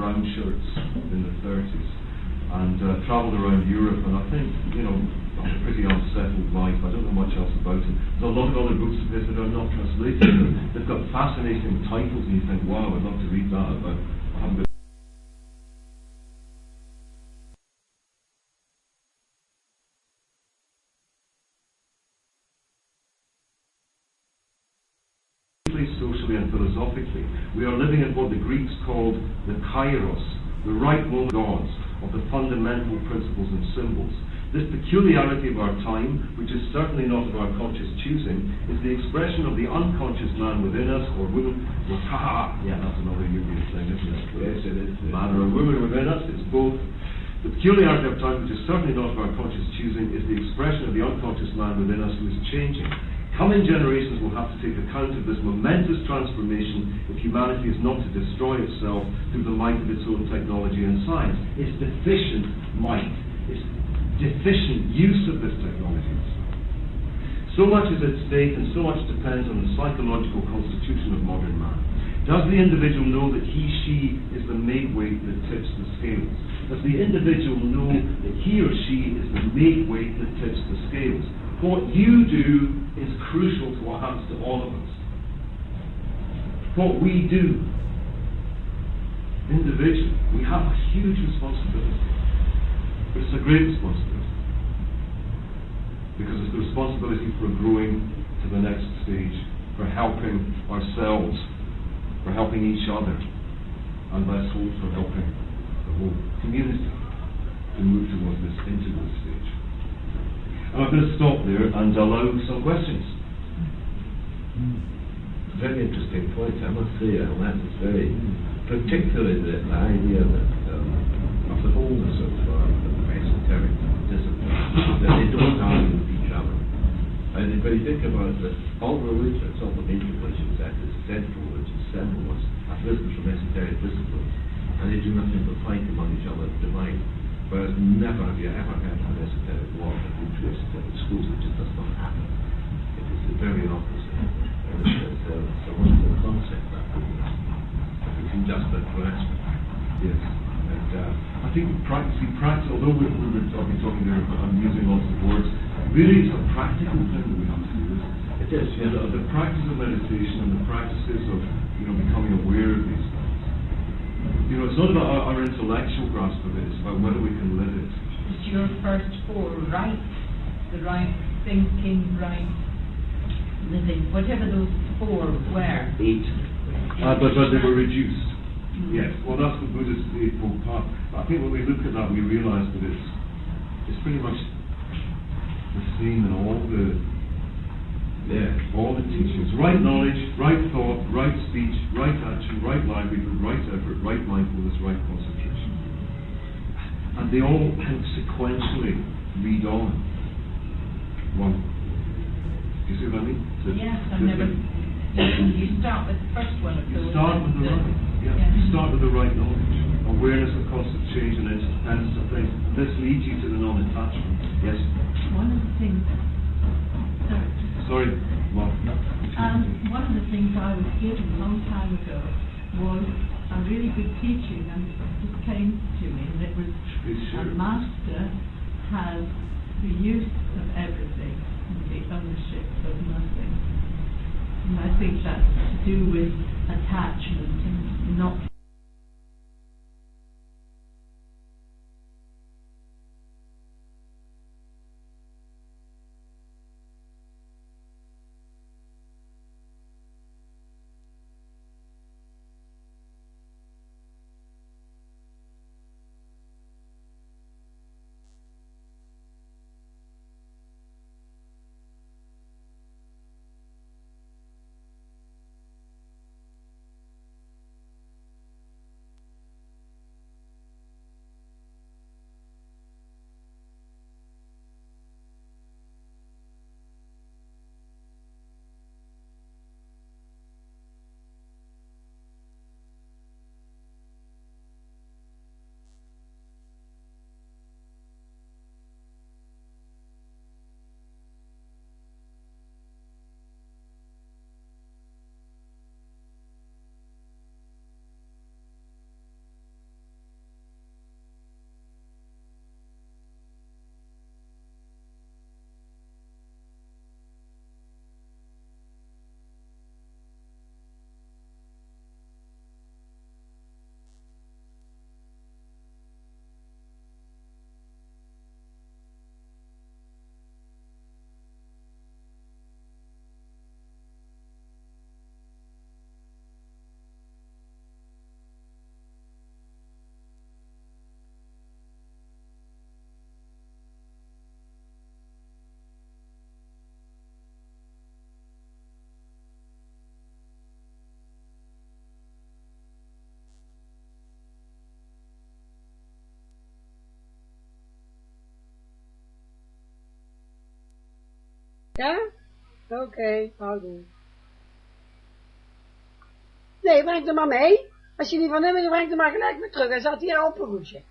brown shirts in the 30s and uh, travelled around Europe. And I think, you know, a pretty unsettled life. I don't know much else about it. There's a lot of other books of his that are not translated. They've got fascinating titles, and you think, wow, I'd love to read that. But I haven't got socially and philosophically. We are living in what the Greeks called the kairos, the right moment gods of the fundamental principles and symbols. This peculiarity of our time, which is certainly not of our conscious choosing, is the expression of the unconscious man within us, or woman, well, ha ha, yeah, that's another European thing, isn't it? Yes, it is. Man or woman within us, it's both. The peculiarity of time, which is certainly not of our conscious choosing, is the expression of the unconscious man within us who is changing. Coming generations will have to take account of this momentous transformation if humanity is not to destroy itself through the might of its own technology and science. Its deficient might, its deficient use of this technology. So much is at stake and so much depends on the psychological constitution of modern man. Does the individual know that he, she is the made weight that tips the scales? Does the individual know that he or she is the made weight that tips the scales? What you do is crucial to what happens to all of us. What we do individually, we have a huge responsibility. It's a great responsibility. Because it's the responsibility for growing to the next stage, for helping ourselves, for helping each other, and let's for helping the whole community to move towards this integral stage. I'm going to stop there and allow some questions. Very interesting point, I must say, and that is very, particularly the, the idea that um, of the wholeness of uh, esoteric disciplines, that they don't argue with each other. And but you think about it, all religions, all the major religions, that is central religious symbols, have risen from esoteric disciplines, and they do nothing but fight among each other, divide. Whereas never have you ever of an esoteric war that would to esoteric schools, it just does not happen. It is the very opposite. It's a wonderful concept that we can just it. Yes. And uh, I think practice, practice, although we, we were talking, talking there, I'm using lots of words, really it's a practical thing that we have to do. It is, the, the practice of meditation and the practices of, you know, becoming aware of these. You know, it's not about our, our intellectual grasp of it, it's about whether we can live it. It's your first four rights, the right thinking, right living, whatever those four were. Eight. Uh, but, but they were reduced. Yes, well, that's the Buddhist Eightfold Path. I think when we look at that, we realise that it's it's pretty much the same in all the Yeah. all the teachings. Right knowledge, right thought, right speech, right action, right livelihood, right effort, right mindfulness, right concentration. And they all of sequentially lead on. One. Do you see what I mean? The- Yes, I've never, you start with the first one of You start with the right, yeah. Yeah. You start with the right knowledge, awareness of constant change and interdependence of things. This leads you to the non-attachment. Yes. One of the things, sorry, um, one of the things I was given a long time ago was a really good teaching, and it just came to me, and it was a master has the use of everything and the ownership of nothing. And I think that's to do with attachment and not Ja? Oké, okay, houdoe. Nee, breng hem maar mee. Als je niet van hem is, breng hem maar gelijk weer terug. Hij zat hier op een roesje.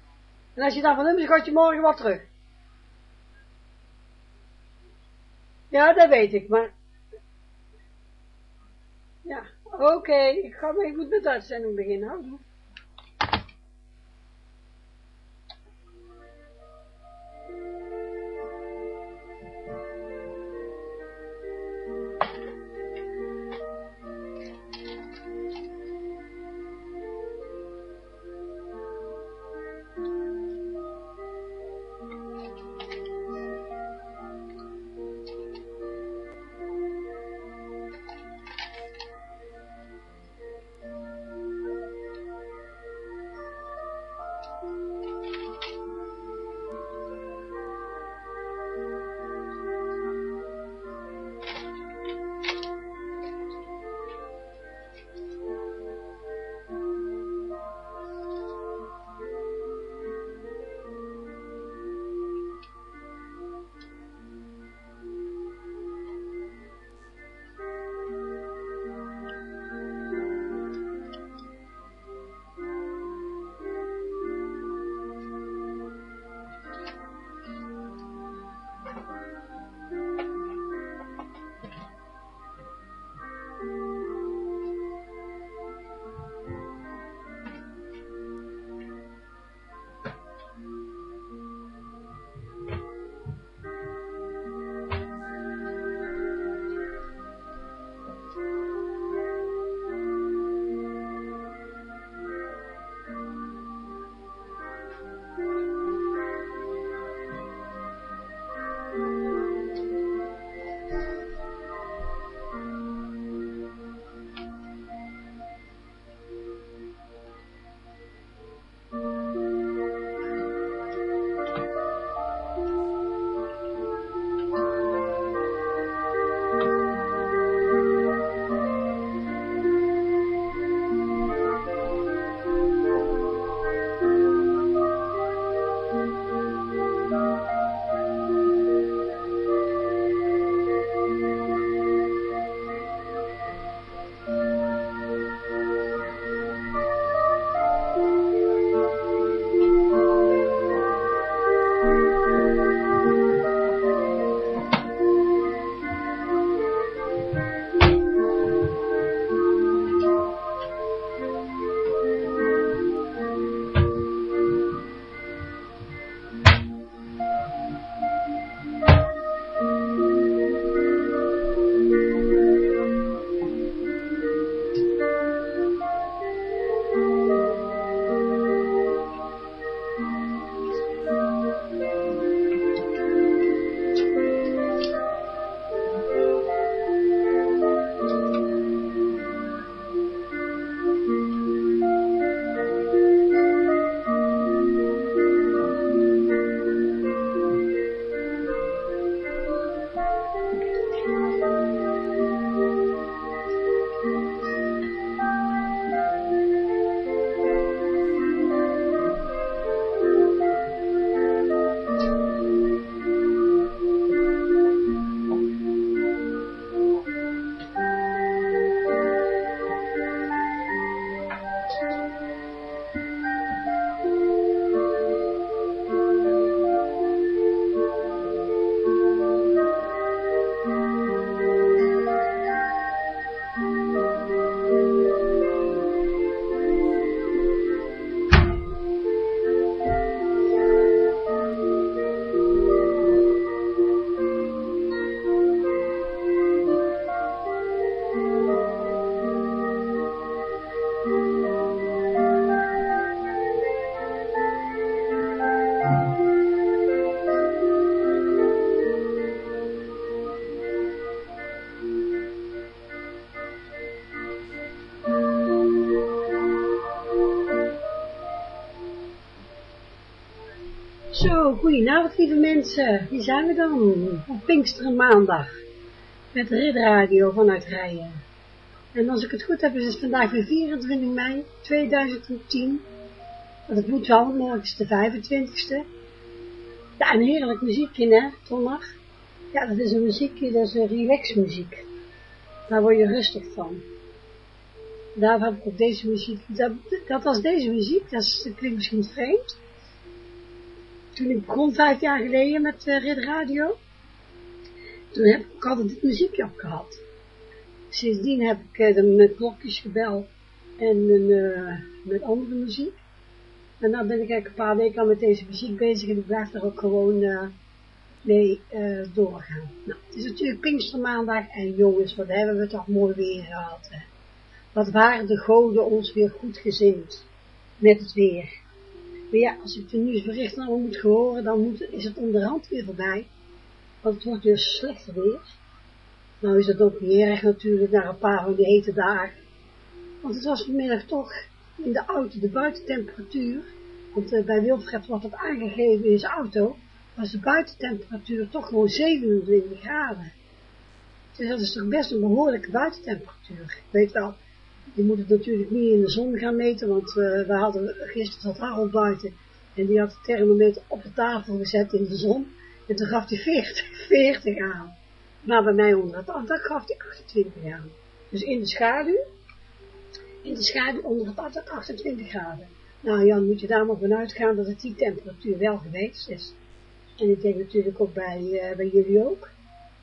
En als je dan van hem is, gaat je morgen wat terug. Ja, dat weet ik, maar... Ja, oké, ik ga maar, moet met de uitzending beginnen. Houdoe. Goedenavond lieve mensen, hier zijn we dan op Pinksteren maandag met Radio vanuit Rijen. En als ik het goed heb is het vandaag weer 24 mei 2010, want het moet wel, morgen is de 25ste. Ja, een heerlijk muziekje hè, zondag. Ja, dat is een muziekje, dat is een relaxmuziek. Daar word je rustig van. Daar heb ik ook deze muziek, dat, dat was deze muziek, dat, is, dat klinkt misschien vreemd. Toen ik begon vijf jaar geleden met uh, Rid Radio, toen heb ik altijd dit muziekje opgehad. Sindsdien heb ik uh, met klokjes gebeld en uh, met andere muziek. En dan ben ik eigenlijk een paar weken al met deze muziek bezig en ik blijf er ook gewoon mee doorgaan. Nou, het is natuurlijk Pinkstermaandag en jongens, wat hebben we toch mooi weer gehad. Hè? Wat waren de goden ons weer goed gezind met het weer. Maar ja, als ik de nieuwsberichten allemaal moet horen, dan is het onderhand weer voorbij. Want het wordt dus slechter weer. Nou is het ook niet erg natuurlijk, na een paar van die hete dagen. Want het was vanmiddag toch in de auto de buitentemperatuur, want uh, bij Wilfred wordt het aangegeven in zijn auto, was de buitentemperatuur toch gewoon 27 graden. Dus dat is toch best een behoorlijke buitentemperatuur. Ik weet wel, je moet het natuurlijk niet in de zon gaan meten, want uh, we hadden gisteren zat Harold buiten en die had de thermometer op de tafel gezet in de zon en toen gaf hij 40, 40 aan. Maar bij mij onder het dak gaf hij 28 aan. Dus in de schaduw in de schaduw onder het dak 28 graden. Nou Jan, moet je daar maar vanuit gaan dat het die temperatuur wel geweest is. En ik denk natuurlijk ook bij, uh, bij jullie ook.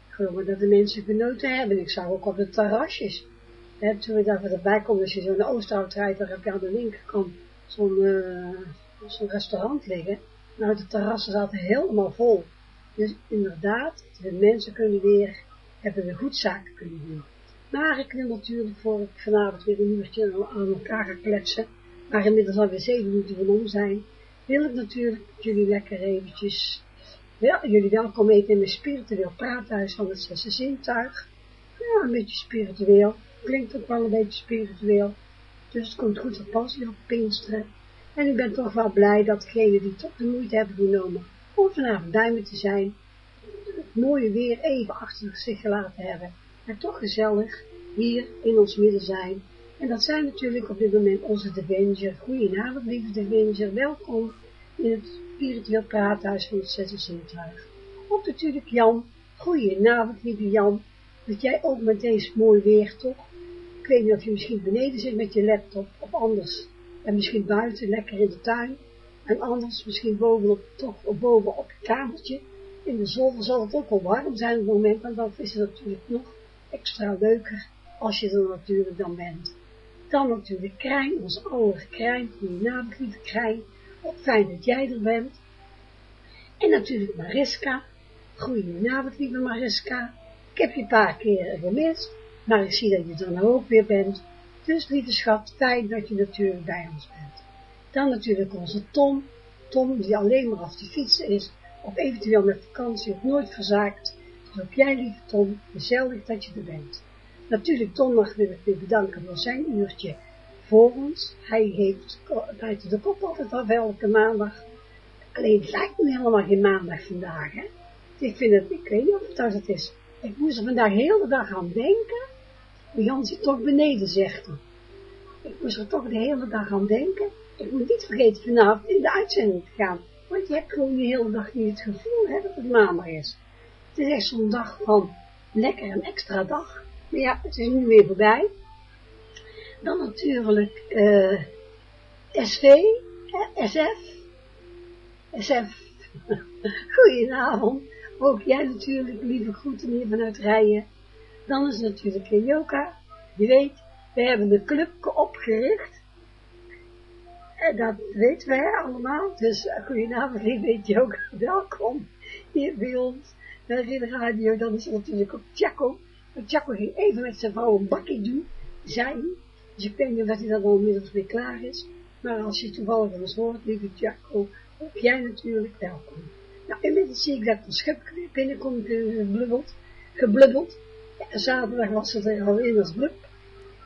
Gewoon dat de mensen genoten hebben. Ik zag ook op de terrasjes. Hè, toen we daar erbij komen, als je zo naar Oosterhout rijdt, dan heb je aan de linkerkant zo'n uh, zo'n restaurant liggen. Nou, de terrassen zaten helemaal vol. Dus inderdaad, de mensen kunnen weer, hebben weer goed zaken kunnen doen. Maar ik wil natuurlijk voor ik vanavond weer een uurtje aan elkaar ga kletsen, waar inmiddels alweer zeven minuten van om zijn, wil ik natuurlijk jullie lekker eventjes, wel, jullie welkom eten in mijn spiritueel praathuis van het zesde zintuig. Ja, een beetje spiritueel, klinkt ook wel een beetje spiritueel, dus het komt goed te pas hier op Pinksteren. En ik ben toch wel blij dat degenen die toch de moeite hebben genomen om vanavond bij me te zijn, het mooie weer even achter zich gelaten hebben en toch gezellig hier in ons midden zijn. En dat zijn natuurlijk op dit moment onze Devenger. Goedenavond, lieve Devenger. Welkom in het spiritueel praathuis van het Zesde Zintuig. Ook natuurlijk Jan. Goedenavond, lieve Jan. Dat jij ook met deze mooi weer toch. Ik weet niet of je misschien beneden zit met je laptop of anders. En misschien buiten, lekker in de tuin. En anders misschien bovenop, toch of boven op je kamertje. In de zon zal het ook wel warm zijn op het moment, maar dan is natuurlijk nog extra leuker als je er natuurlijk dan bent. Dan natuurlijk Krijn, onze oude Krijn, goedenavond Krijn, ook fijn dat jij er bent. En natuurlijk Mariska, goedenavond lieve Mariska, ik heb je een paar keer gemist, maar ik zie dat je er nou ook weer bent. Dus lieve schat, fijn dat je natuurlijk bij ons bent. Dan natuurlijk onze Tom, Tom die alleen maar op de fietsen is, of eventueel met vakantie of nooit verzaakt, dus ook jij, lieve Tom, gezellig dat je er bent. Natuurlijk, Tom mag wil ik weer bedanken voor zijn uurtje voor ons. Hij heeft buiten de kop altijd al elke maandag. Alleen het lijkt me helemaal geen maandag vandaag, hè. Ik vind het, ik weet niet of het dat is. Ik moest er vandaag de hele dag aan denken. Jan zit toch beneden, zegt hij. Ik moest er toch de hele dag aan denken. Ik moet niet vergeten vanavond in de uitzending te gaan. Want je hebt gewoon de hele dag niet het gevoel hè, dat het maandag is. Het is echt zo'n dag van lekker een extra dag. Maar ja, het is nu weer voorbij. Dan natuurlijk uh, SV, eh, SF, SF. Goedenavond. Ook jij natuurlijk, lieve groeten hier vanuit Rijen. Dan is natuurlijk Joka. Je weet, we hebben de club opgericht. En dat weten wij allemaal. Dus uh, goedenavond, lieve Joka. Welkom hier bij ons bij de radio, dan is er natuurlijk ook Tjako. Maar Tjako ging even met zijn vrouw een bakje doen, zijn. Dus ik weet niet of hij dan al inmiddels weer klaar is. Maar als je toevallig eens hoort, lieve Tjako, ook jij natuurlijk welkom. Nou, inmiddels zie ik dat een schip binnenkomt geblubbeld. geblubbeld. Zaterdag was het al in als blub.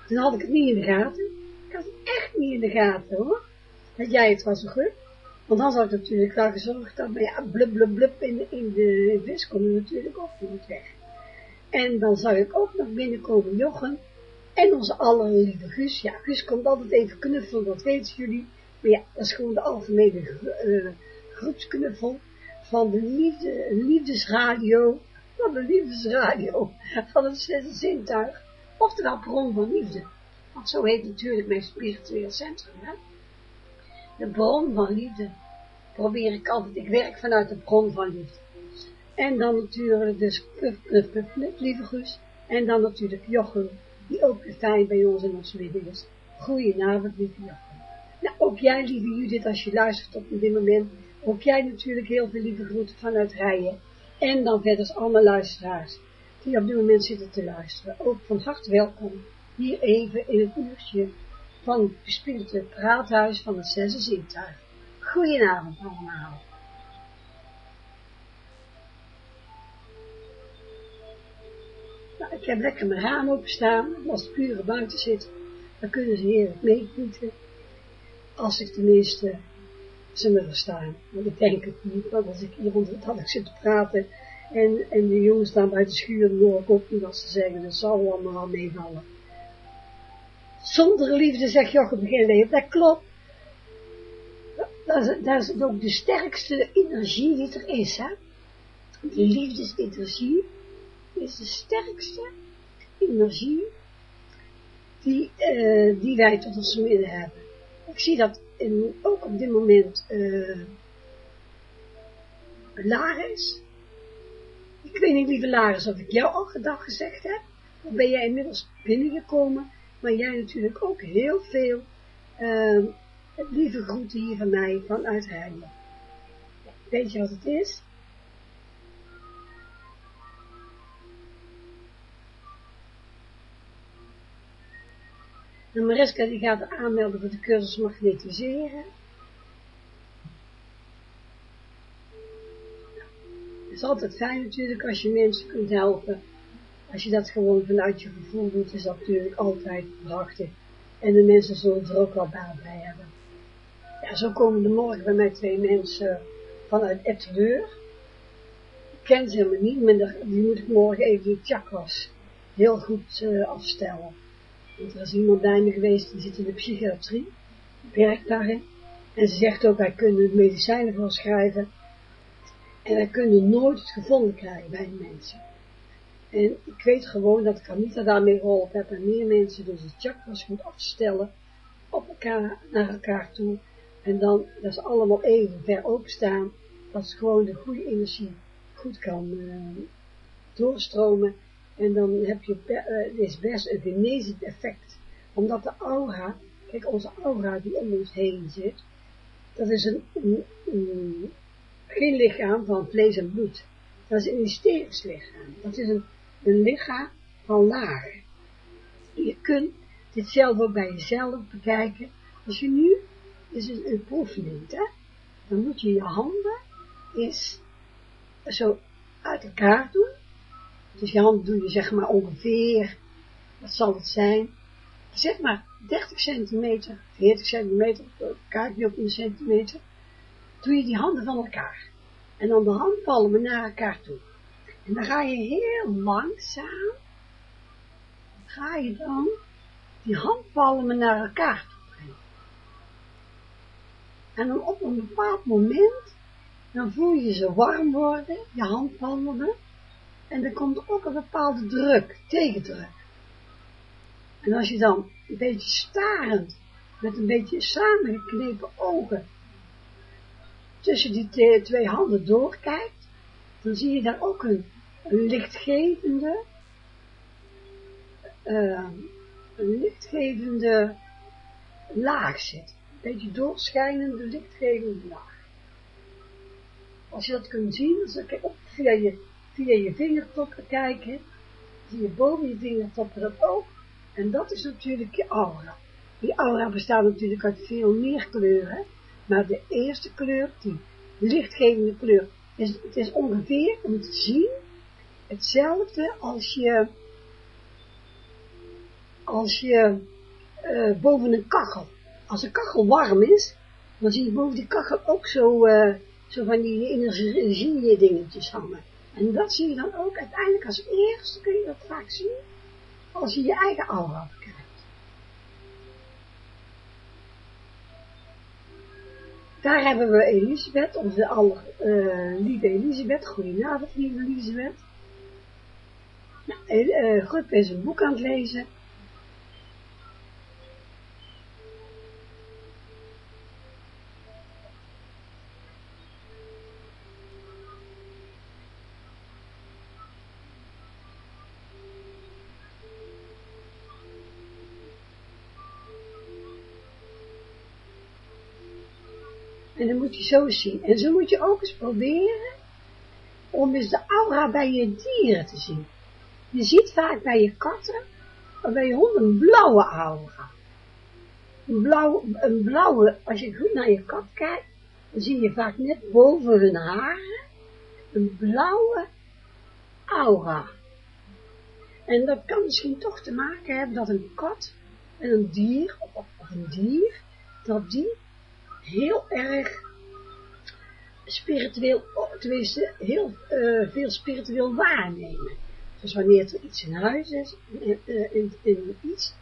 Toen had ik het niet in de gaten. Ik had het echt niet in de gaten hoor. Dat jij het was een goed. Want dan had ik natuurlijk wel gezorgd dat, maar ja, blub, blub, blub in de, in de vis kon natuurlijk ook niet weg. En dan zou ik ook nog binnenkomen Jochen en onze allerlieve Guus. Ja, Guus komt altijd even knuffelen, dat weten jullie. Maar ja, dat is gewoon de algemene uh, groepsknuffel van de liefde, liefdesradio van de liefdesradio van het zesde zintuig, oftewel bron van liefde. Want zo heet natuurlijk mijn spiritueel centrum, hè. De bron van liefde probeer ik altijd, ik werk vanuit de bron van liefde. En dan natuurlijk dus lieve Guus. En dan natuurlijk Jochem, die ook fijn bij ons in ons midden is. Goedenavond, lieve Jochem. Nou, ook jij, lieve Judith, als je luistert op dit moment, ook jij natuurlijk heel veel lieve groeten vanuit Rijen. En dan verder alle luisteraars die op dit moment zitten te luisteren. Ook van harte welkom hier even in het uurtje van het spiritueel praathuis van het zesde zintuig. Goedenavond allemaal. Nou, ik heb lekker mijn raam openstaan. Als de buren buiten zitten, dan kunnen ze heerlijk meegroeten. Als ik tenminste ze me verstaan. Want ik denk het niet, want als ik hier onder dat ik zit te praten en, en de jongens staan bij de schuur, dan hoor ik ook niet wat ze zeggen. Dat zal allemaal meevallen. Zonder liefde, zegt Jochem begin leven. Dat klopt. Dat is, dat is ook de sterkste energie die er is, hè. Die liefdesenergie is de sterkste energie die, uh, die wij tot ons midden hebben. Ik zie dat in, ook op dit moment uh, Laris. Ik weet niet, lieve Laris, of ik jou al gedag gezegd heb. Of ben jij inmiddels binnengekomen, maar jij natuurlijk ook heel veel uh, lieve groeten hier van mij vanuit Rijnmond. Weet je wat het is? En Mariska die gaat aanmelden voor de cursus magnetiseren. Het is altijd fijn natuurlijk als je mensen kunt helpen. Als je dat gewoon vanuit je gevoel doet, is dat natuurlijk altijd prachtig. En de mensen zullen er ook wel baat bij hebben. Ja, zo komen er morgen bij mij twee mensen vanuit Etteleur. Ik ken ze helemaal niet, maar die moet ik morgen even die chakras heel goed uh, afstellen. Want er is iemand bij me geweest, die zit in de psychiatrie, werkt daarin. En ze zegt ook, wij kunnen medicijnen voorschrijven. En wij kunnen nooit het gevonden krijgen bij de mensen. En ik weet gewoon dat ik Anita daarmee geholpen heb en meer mensen dus de chakras goed afstellen op elkaar, naar elkaar toe. En dan, dat ze allemaal even ver openstaan, dat ze gewoon de goede energie goed kan uh, doorstromen en dan heb je, uh, is best een genezend effect. Omdat de aura, kijk onze aura die om ons heen zit, dat is een, een, een geen lichaam van vlees en bloed. Dat is een hysterisch lichaam. Dat is een, een lichaam van lagen. Je kunt dit zelf ook bij jezelf bekijken. Als je nu is een, een proef neemt, hè, dan moet je je handen eens zo uit elkaar doen dus je hand doe je zeg maar ongeveer, wat zal het zijn, zeg maar 30 centimeter, 40 centimeter, kaart niet op een centimeter, doe je die handen van elkaar. En dan de handpalmen naar elkaar toe. En dan ga je heel langzaam, ga je dan die handpalmen naar elkaar toe brengen. En dan op een bepaald moment, dan voel je ze warm worden, je handpalmen, en er komt ook een bepaalde druk, tegendruk. En als je dan een beetje starend, met een beetje samengeknepen ogen, tussen die twee handen doorkijkt, dan zie je daar ook een, lichtgevende, uh, een lichtgevende laag zit. Een beetje doorschijnende, lichtgevende laag. Als je dat kunt zien, dan kijk op via je via je vingertoppen kijken, zie je boven je vingertoppen dat ook. En dat is natuurlijk je aura. Die aura bestaat natuurlijk uit veel meer kleuren, maar de eerste kleur, die lichtgevende kleur, is, het is ongeveer om te zien hetzelfde als je, als je uh, boven een kachel, als een kachel warm is, dan zie je boven die kachel ook zo, uh, zo van die energie dingetjes hangen. En dat zie je dan ook uiteindelijk als eerste, kun je dat vaak zien, als je je eigen aura bekijkt. Daar hebben we Elisabeth, onze aller, uh, lieve Elisabeth. Goedenavond, lieve Elisabeth. Nou, uh, is een boek aan het lezen. En dan moet je zo zien. En zo moet je ook eens proberen om eens de aura bij je dieren te zien. Je ziet vaak bij je katten of bij je honden een blauwe aura. Een blauwe, een blauwe, als je goed naar je kat kijkt, dan zie je vaak net boven hun haren een blauwe aura. En dat kan misschien toch te maken hebben dat een kat en een dier, of een dier, dat die heel erg spiritueel, tenminste heel uh, veel spiritueel waarnemen. Dus wanneer er iets in huis is, in, eh, in, in iets,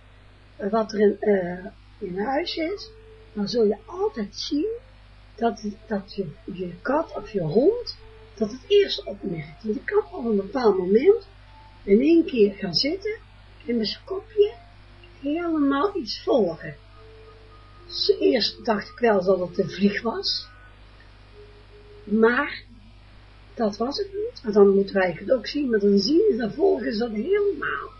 uh, wat er in, in huis is, dan zul je altijd zien dat, dat je, je kat of je hond, dat het eerst opmerkt. Want je kan op een bepaald moment in één keer gaan zitten en met zijn kopje helemaal iets volgen. Eerst dacht ik wel dat het een vlieg was. Maar dat was het niet. Want dan moeten wij het ook zien. Maar dan zien ze, dan volgen ze dat helemaal.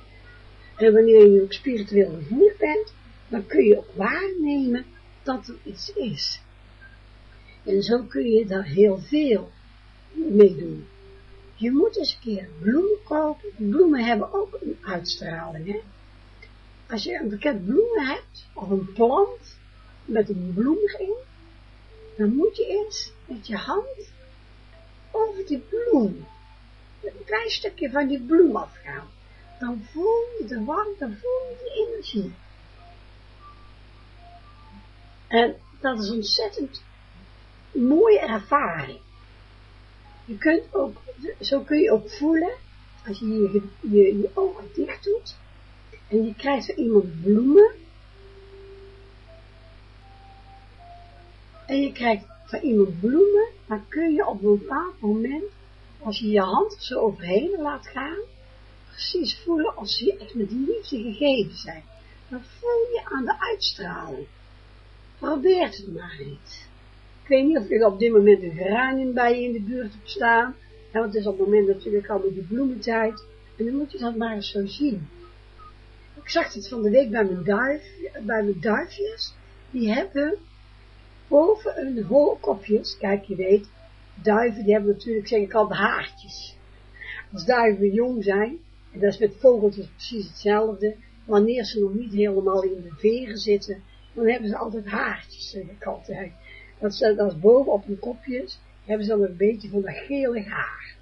En wanneer je ook spiritueel gevoelig bent, dan kun je ook waarnemen dat er iets is. En zo kun je daar heel veel mee doen. Je moet eens een keer bloemen kopen. Bloemen hebben ook een uitstraling. Hè? Als je een pakket bloemen hebt, of een plant, met een bloem in, dan moet je eens met je hand over die bloem, een klein stukje van die bloem afgaan. Dan voel je de warmte, voel je de energie. En dat is ontzettend mooie ervaring. Je kunt ook, zo kun je ook voelen, als je je, je, je ogen dicht doet, en je krijgt van iemand bloemen, en je krijgt van iemand bloemen, dan kun je op een bepaald moment, als je je hand zo overheen laat gaan, precies voelen als ze je echt met liefde gegeven zijn. Dan voel je aan de uitstraling. Probeer het maar niet. Ik weet niet of je op dit moment een geranium bij je in de buurt hebt staan, want het is op het moment natuurlijk al die bloementijd, en dan moet je dat maar eens zo zien. Ik zag het van de week bij bij mijn duifjes, die hebben boven hun hoorkopjes, kijk je weet, duiven die hebben natuurlijk, zeg ik al, haartjes. Als duiven jong zijn, en dat is met vogeltjes precies hetzelfde, wanneer ze nog niet helemaal in de veren zitten, dan hebben ze altijd haartjes, zeg ik altijd. Dat is, dat is boven op hun kopjes, hebben ze dan een beetje van dat gele haar.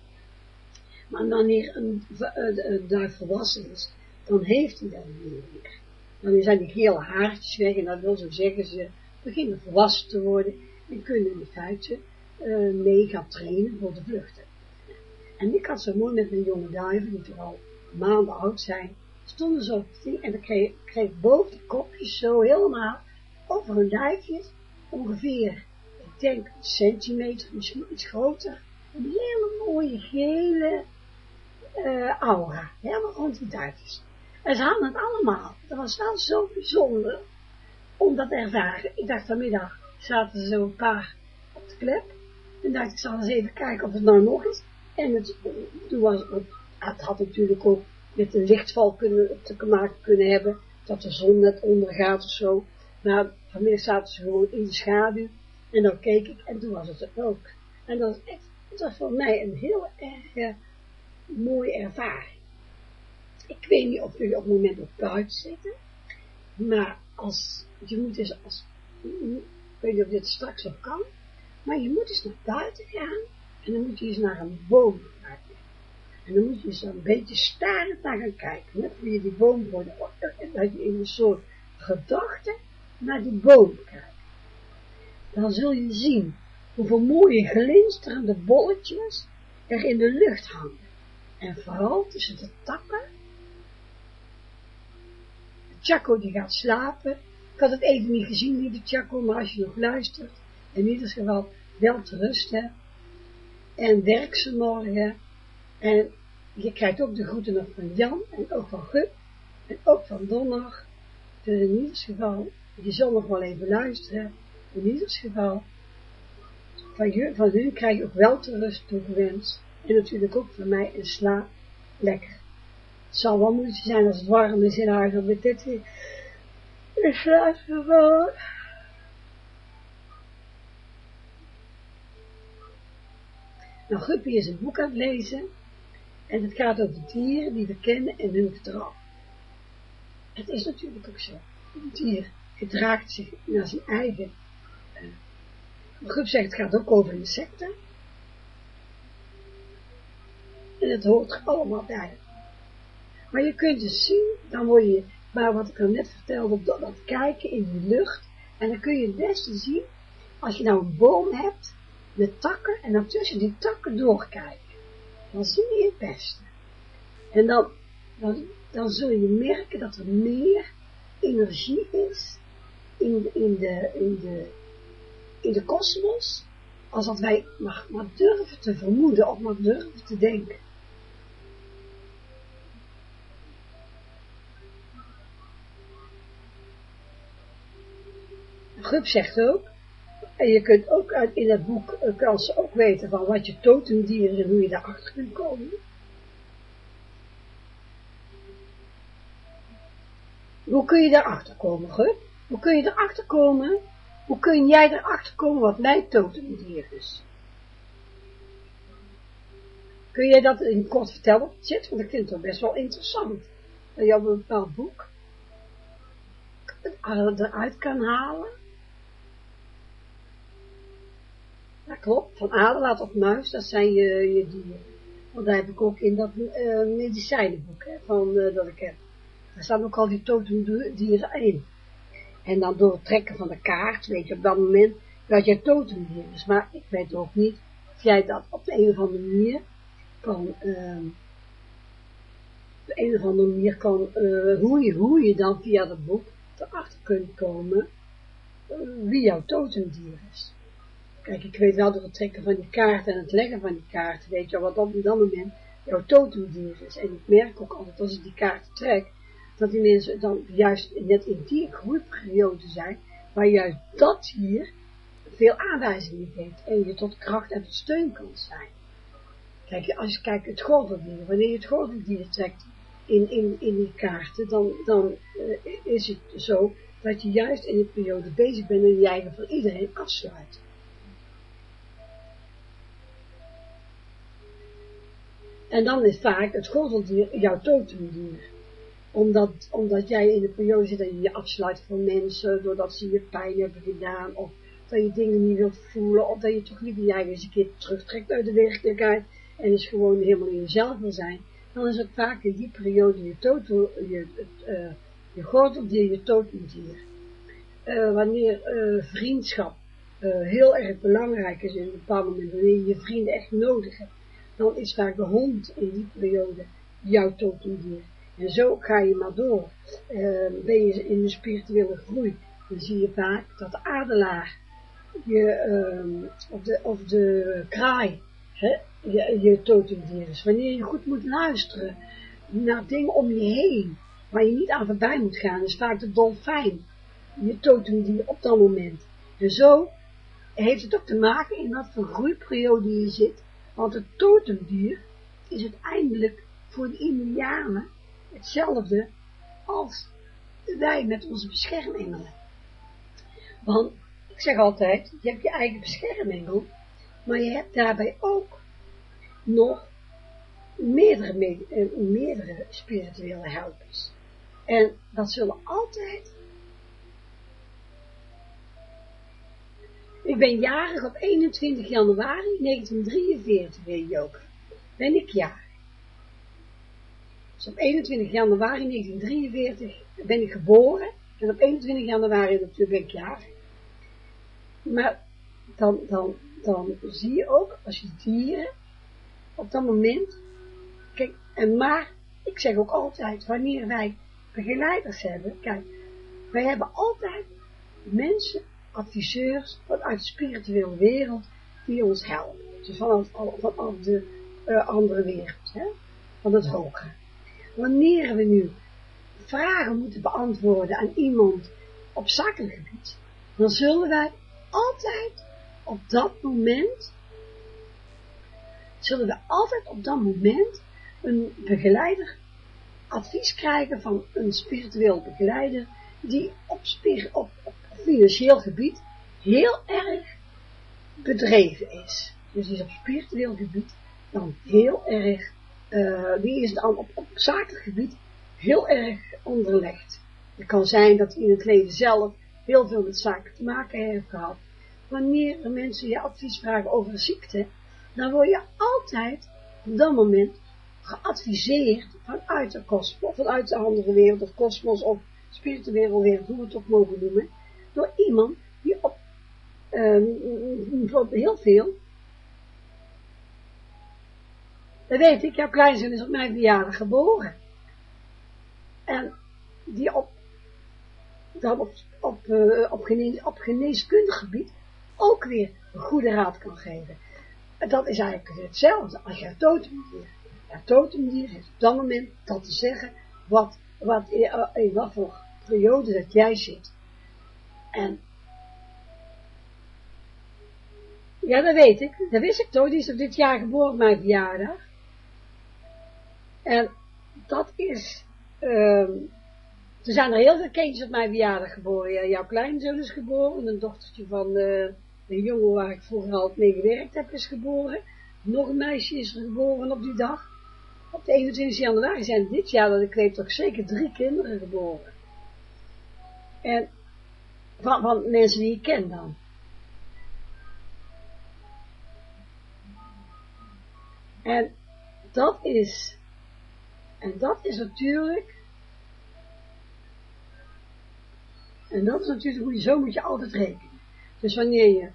Maar wanneer een, een, een duif volwassen is, dan heeft hij dat niet meer. Dan zijn die gele haartjes weg en dat wil zo zeggen ze beginnen volwassen te worden en kunnen in feite uh, mee gaan trainen voor de vluchten. En ik had zo mooi met mijn jonge duiven, die toch al maanden oud zijn, stonden ze op het ding en dan kreeg, kreeg boven de kopjes zo helemaal over hun duifjes, ongeveer, ik denk, een centimeter, misschien iets groter, een hele mooie gele uh, aura, helemaal rond die duifjes. En ze hadden het allemaal, dat was wel zo bijzonder, om dat te ervaren. Ik dacht vanmiddag zaten ze zo een paar op de klep. En dacht ik zal eens even kijken of het nou nog is. En het, toen was, het had natuurlijk ook met een lichtval kunnen, te maken kunnen hebben. Dat de zon net ondergaat of zo. Maar vanmiddag zaten ze gewoon in de schaduw. En dan keek ik en toen was het er ook. En dat was echt, het was voor mij een heel erg uh, mooie ervaring. Ik weet niet of jullie op het moment op buiten zitten. Maar als je moet eens, als, ik weet niet of dit straks nog kan, maar je moet eens naar buiten gaan en dan moet je eens naar een boom gaan. En dan moet je eens een beetje starend naar gaan kijken, net hoe je die boom wordt, en dat je in een soort gedachte naar die boom kijkt. Dan zul je zien hoeveel mooie glinsterende bolletjes er in de lucht hangen. En vooral tussen de takken. Chaco die gaat slapen ik had het even niet gezien, lieve Chaco, maar als je nog luistert, in ieder geval wel te rusten. En werk ze morgen. En Je krijgt ook de groeten nog van Jan en ook van Gup en ook van Donner. Dus in ieder geval, je zal nog wel even luisteren. In ieder geval, van, van hun krijg je ook wel te rust toegewenst. En natuurlijk ook van mij en slaap lekker. Het zal wel moeite zijn als het warm is in huis, met dit slaap gewoon. Nou, Guppy is een boek aan het lezen. En het gaat over dieren die we kennen en hun gedrag. Het is natuurlijk ook zo. Een dier gedraagt zich naar zijn eigen. Uh, Gup zegt, het gaat ook over insecten. En het hoort allemaal bij. Maar je kunt dus zien, dan word je, maar wat ik al net vertelde, dat, dat kijken in de lucht. En dan kun je het beste zien, als je nou een boom hebt, met takken, en dan tussen die takken doorkijken. Dan zie je het beste. En dan, dan, dan zul je merken dat er meer energie is in, in de, in de, in de kosmos, als dat wij maar, maar durven te vermoeden of maar durven te denken. Gup zegt ook, en je kunt ook uit, in het boek, eh, kan ze ook weten van wat je totemdieren en hoe je daarachter kunt komen. Hoe kun je daarachter komen, Gup? Hoe kun je erachter komen? Hoe kun jij erachter komen wat mijn totemdier is? Kun jij dat in kort vertellen, Zit, Want ik vind het toch best wel interessant. Dat je op een bepaald boek eruit kan halen. Ja, klopt. Van aderlaat of muis, dat zijn je, je dieren. Want daar heb ik ook in dat uh, medicijnenboek hè, van, uh, dat ik heb. Daar staan ook al die totemdieren in. En dan door het trekken van de kaart, weet je op dat moment, dat je totemdier is. Maar ik weet ook niet of jij dat op de een of andere manier kan, uh, op de een of andere manier kan, uh, hoe, je, hoe je dan via dat boek erachter kunt komen wie jouw totemdier is. Kijk, ik weet wel door het trekken van die kaart en het leggen van die kaart, weet je wat op dat moment jouw totemdier is. En ik merk ook altijd als ik die kaart trek, dat die mensen dan juist net in die groeiperiode zijn, waar juist dat hier veel aanwijzingen geeft en je tot kracht en tot steun kan zijn. Kijk, als je kijkt het gordeldier, wanneer je het gordeldier trekt in, in, in die kaarten, dan, dan uh, is het zo dat je juist in die periode bezig bent en je eigen voor iedereen afsluit. En dan is vaak het gordeldier jouw totemdier omdat, omdat jij in de periode zit dat je je afsluit van mensen, doordat ze je pijn hebben gedaan, of dat je dingen niet wilt voelen, of dat je toch liever jij eens een keer terugtrekt uit de werkelijkheid, en dus gewoon helemaal in jezelf wil zijn, dan is het vaak in die periode je, totem, je, uh, je gordeldier, je totemdier. Uh, wanneer uh, vriendschap heel erg belangrijk is in een bepaald moment, wanneer je je vrienden echt nodig hebt, dan is vaak de hond in die periode jouw totemdier. En zo ga je maar door. Uh, ben je in de spirituele groei, dan zie je vaak dat de adelaar, je, uh, of, de, of de kraai, hè, je, je totemdier is. Wanneer je goed moet luisteren naar dingen om je heen, waar je niet aan voorbij moet gaan, is vaak de dolfijn, je totemdier op dat moment. En zo heeft het ook te maken in wat voor groeiperiode je zit, want het totemdier is uiteindelijk voor de Indianen hetzelfde als wij met onze beschermengelen. Want ik zeg altijd, je hebt je eigen beschermengel, maar je hebt daarbij ook nog meerdere, eh, meerdere spirituele helpers. En dat zullen altijd... Ik ben jarig op 21 januari 1943, weer Joker. Ben ik jarig. Dus op 21 januari 1943 ben ik geboren. En op 21 januari natuurlijk ben ik jarig. Maar dan, dan, dan zie je ook, als je dieren, op dat moment, kijk, en maar, ik zeg ook altijd, wanneer wij begeleiders hebben, kijk, wij hebben altijd mensen, adviseurs, vanuit de spirituele wereld, die ons helpen. Dus vanaf, vanaf de uh, andere wereld, hè van het hoger. Wanneer we nu vragen moeten beantwoorden aan iemand op zakelijk gebied, dan zullen wij altijd op dat moment, zullen we altijd op dat moment een begeleider advies krijgen van een spiritueel begeleider die op, op, op financieel gebied heel erg bedreven is. Dus die is op spiritueel gebied dan heel erg, uh, die is dan op, zakelijk gebied heel erg onderlegd. Het kan zijn dat in het leven zelf heel veel met zaken te maken heeft gehad. Wanneer mensen je advies vragen over een ziekte, dan word je altijd op dat moment geadviseerd vanuit de kosmos, vanuit de andere wereld, of kosmos, of spirituele wereld, hoe we het ook mogen noemen, door iemand die op, um, heel veel, dat weet ik, jouw kleinzoon is op mijn verjaardag geboren. En die op, dan op, op, uh, op, genees, op geneeskundig gebied ook weer een goede raad kan geven. En dat is eigenlijk hetzelfde als je totemdier. Ja, totemdier heeft op dat moment dat te zeggen wat, wat in, uh, in wat voor periode dat jij zit. En ja, dat weet ik. Dat wist ik toch. Die is op dit jaar geboren, mijn verjaardag. En dat is, um, er zijn er heel veel kindjes op mijn verjaardag geboren. Jouw kleinzoon is geboren, een dochtertje van uh, de jongen waar ik vroeger al mee gewerkt heb is geboren. Nog een meisje is geboren op die dag. Op de 21 januari zijn dit jaar, dat ik weet, toch zeker drie kinderen geboren. En van, mensen die ik ken dan. En dat is, en dat is natuurlijk, en dat is natuurlijk hoe je, zo moet je altijd rekenen. Dus wanneer je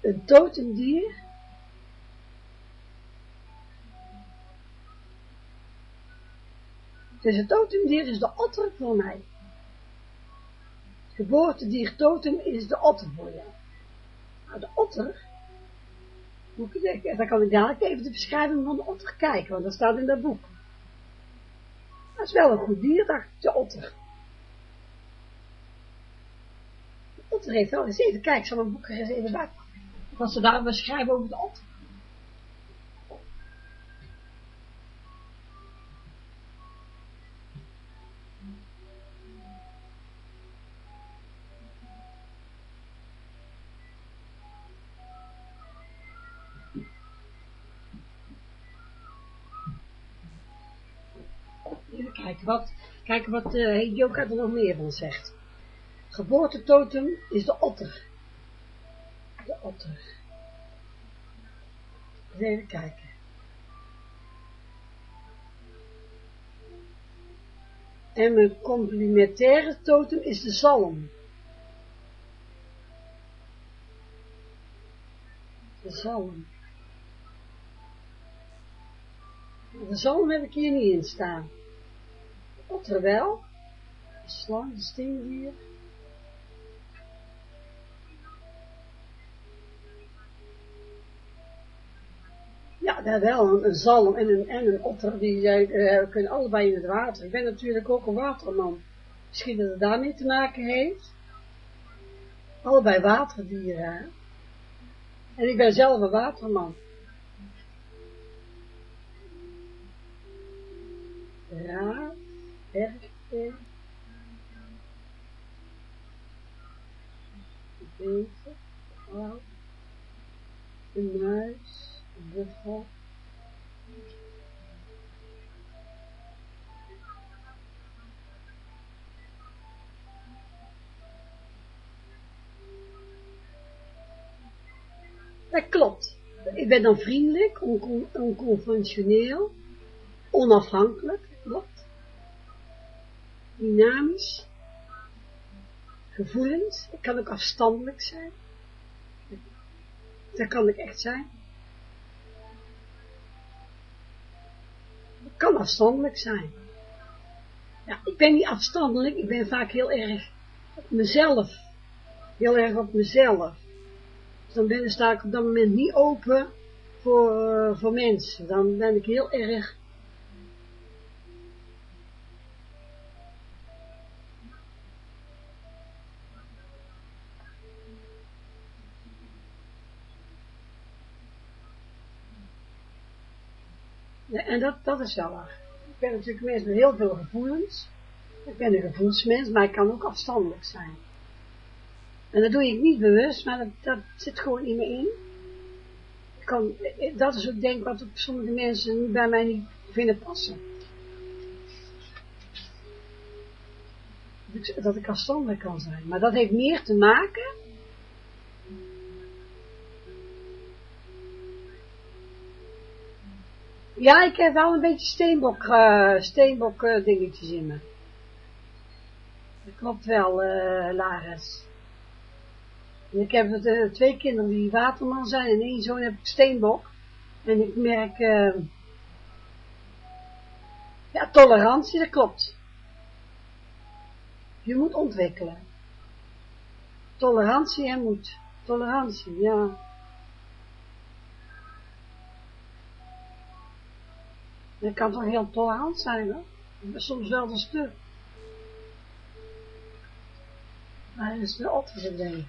een totemdier, dus een totemdier is de otter voor mij. Geboortedier totem is de otter voor jou. Nou, de otter dan kan ik dadelijk even de beschrijving van de otter kijken, want dat staat in dat boek. Dat is wel een goed dier, dacht de otter. De otter heeft wel eens even, kijk, ik zal mijn boek eens even bij. Wat ze daar beschrijven over de otter. Wat, kijken wat uh, Joka er nog meer van zegt. Geboortetotem is de otter. De otter. Even kijken. En mijn complementaire totem is de zalm. De zalm. De zalm heb ik hier niet in staan. Terwijl, de slang, de steendier, Ja, daar wel, een, zalm en een, en een otter, die uh, kunnen allebei in het water. Ik ben natuurlijk ook een waterman. Misschien dat het daarmee te maken heeft. Allebei waterdieren, En ik ben zelf een waterman. Ja, bergte, de beter, goud, de muis, de buffel, Dat klopt. Ik ben dan vriendelijk, onconventioneel, onafhankelijk, dynamisch, gevoelend, ik kan ook afstandelijk zijn. Dat kan ik echt zijn. Ik kan afstandelijk zijn. Ja, ik ben niet afstandelijk, ik ben vaak heel erg op mezelf. Heel erg op mezelf. Dus dan ben, sta ik op dat moment niet open voor, uh, voor mensen. Dan ben ik heel erg en dat, dat is wel waar. Ik ben natuurlijk een mens met heel veel gevoelens. Ik ben een gevoelsmens, maar ik kan ook afstandelijk zijn. En dat doe ik niet bewust, maar dat, dat zit gewoon in me in. Ik kan, dat is ook denk ik wat sommige mensen bij mij niet vinden passen. Dat ik afstandelijk kan zijn. Maar dat heeft meer te maken Ja, ik heb wel een beetje steenbok, uh, steenbok uh, dingetjes in me. Dat klopt wel, uh, Laris. En ik heb uh, twee kinderen die waterman zijn en één zoon heb ik steenbok. En ik merk, ja, tolerantie, dat klopt. Je moet ontwikkelen. Tolerantie en moed. Tolerantie, ja. Dat kan toch heel tolerant zijn, hè? Soms wel een stuk. Maar dat is opposite denken.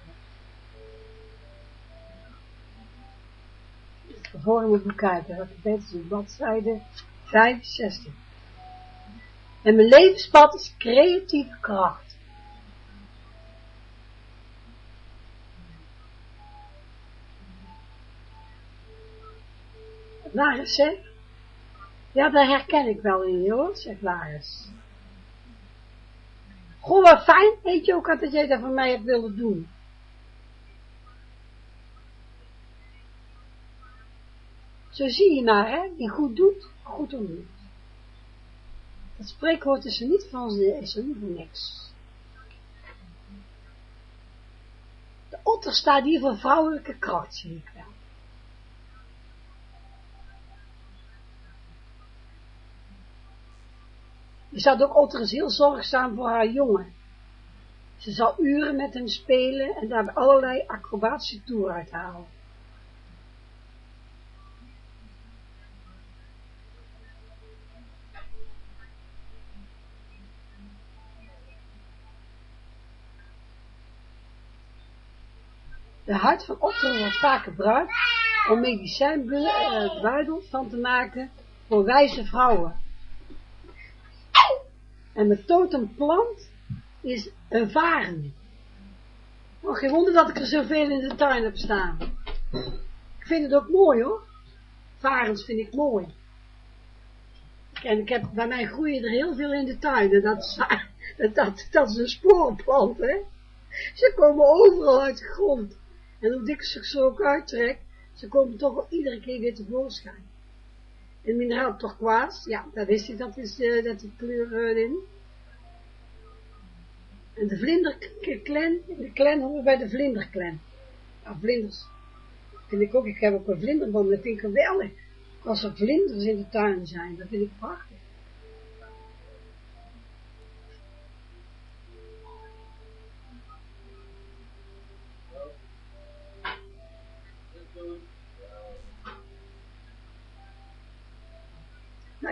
Voor moet bekijken, wat weet is bladzijde 65. En mijn levenspad is creatieve kracht. Waar is zeg? Ja, dat herken ik wel in hoor, zegt Laris. Goh, wat fijn, weet je ook dat jij dat voor mij hebt willen doen. Zo zie je maar, hè, die goed doet, goed ontmoet. Dat spreekwoord is er niet van, is er niet voor niks. De otter staat hier voor vrouwelijke kracht, zie ik wel. Je staat ook altijd heel zorgzaam voor haar jongen. Ze zal uren met hem spelen en daar allerlei acrobatische toeren uithalen. De huid van otteren wordt vaak gebruikt om medicijnbuidel eh, van te maken voor wijze vrouwen. En mijn totemplant is een varen. Oh, geen wonder dat ik er zoveel in de tuin heb staan. Ik vind het ook mooi hoor. Varens vind ik mooi. En ik heb, bij mij groeien er heel veel in de tuin. En dat is, dat, dat, is een sporenplant, hè. Ze komen overal uit de grond. En hoe dik ik ze zo ook uittrek, ze komen toch wel iedere keer weer tevoorschijn. En mineraal turquoise, ja, dat wist ik, dat is uh, dat die kleur erin. En de vlinderklen, de klen horen bij de vlinderklen. Ja, vlinders. Vind ik ook, ik heb ook een vlinderboom, dat vind. Als er vlinders in de tuin zijn, dat vind ik prachtig.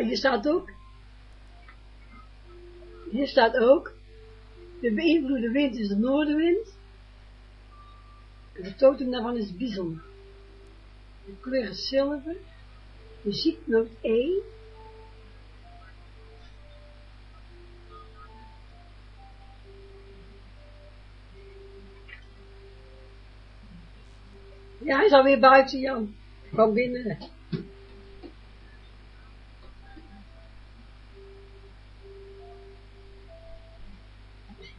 Hier staat ook, hier staat ook, de beïnvloede wind is de noordenwind, en de totem daarvan is bison. De kleur is zilver, muzieknoot E, Ja, hij is alweer buiten, Jan. Van binnen.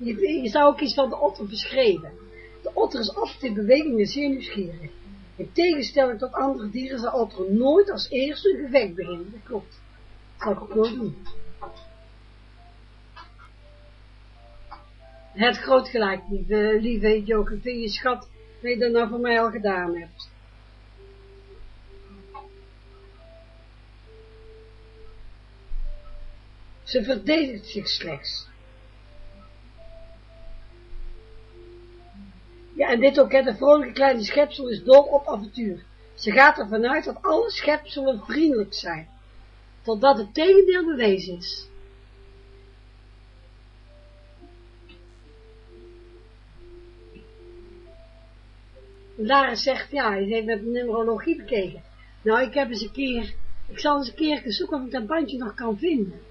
Je, zou ook iets van de otter beschreven. De otter is altijd in beweging en zeer nieuwsgierig. In tegenstelling tot andere dieren zal otter nooit als eerste een gevecht beginnen. Dat klopt. Dat zal ik ook nooit doen. Het groot gelijk, lieve, lieve Joke. Vind je schat dat je dat nou voor mij al gedaan hebt. Ze verdedigt zich slechts. Ja, en dit ook, hè, de vrolijke kleine schepsel is dol op avontuur. Ze gaat ervan uit dat alle schepselen vriendelijk zijn, totdat het tegendeel bewezen is. Lara zegt, ja, hij heeft met numerologie bekeken. Nou, ik heb eens een keer Ik zal eens een keer zoeken of ik dat bandje nog kan vinden.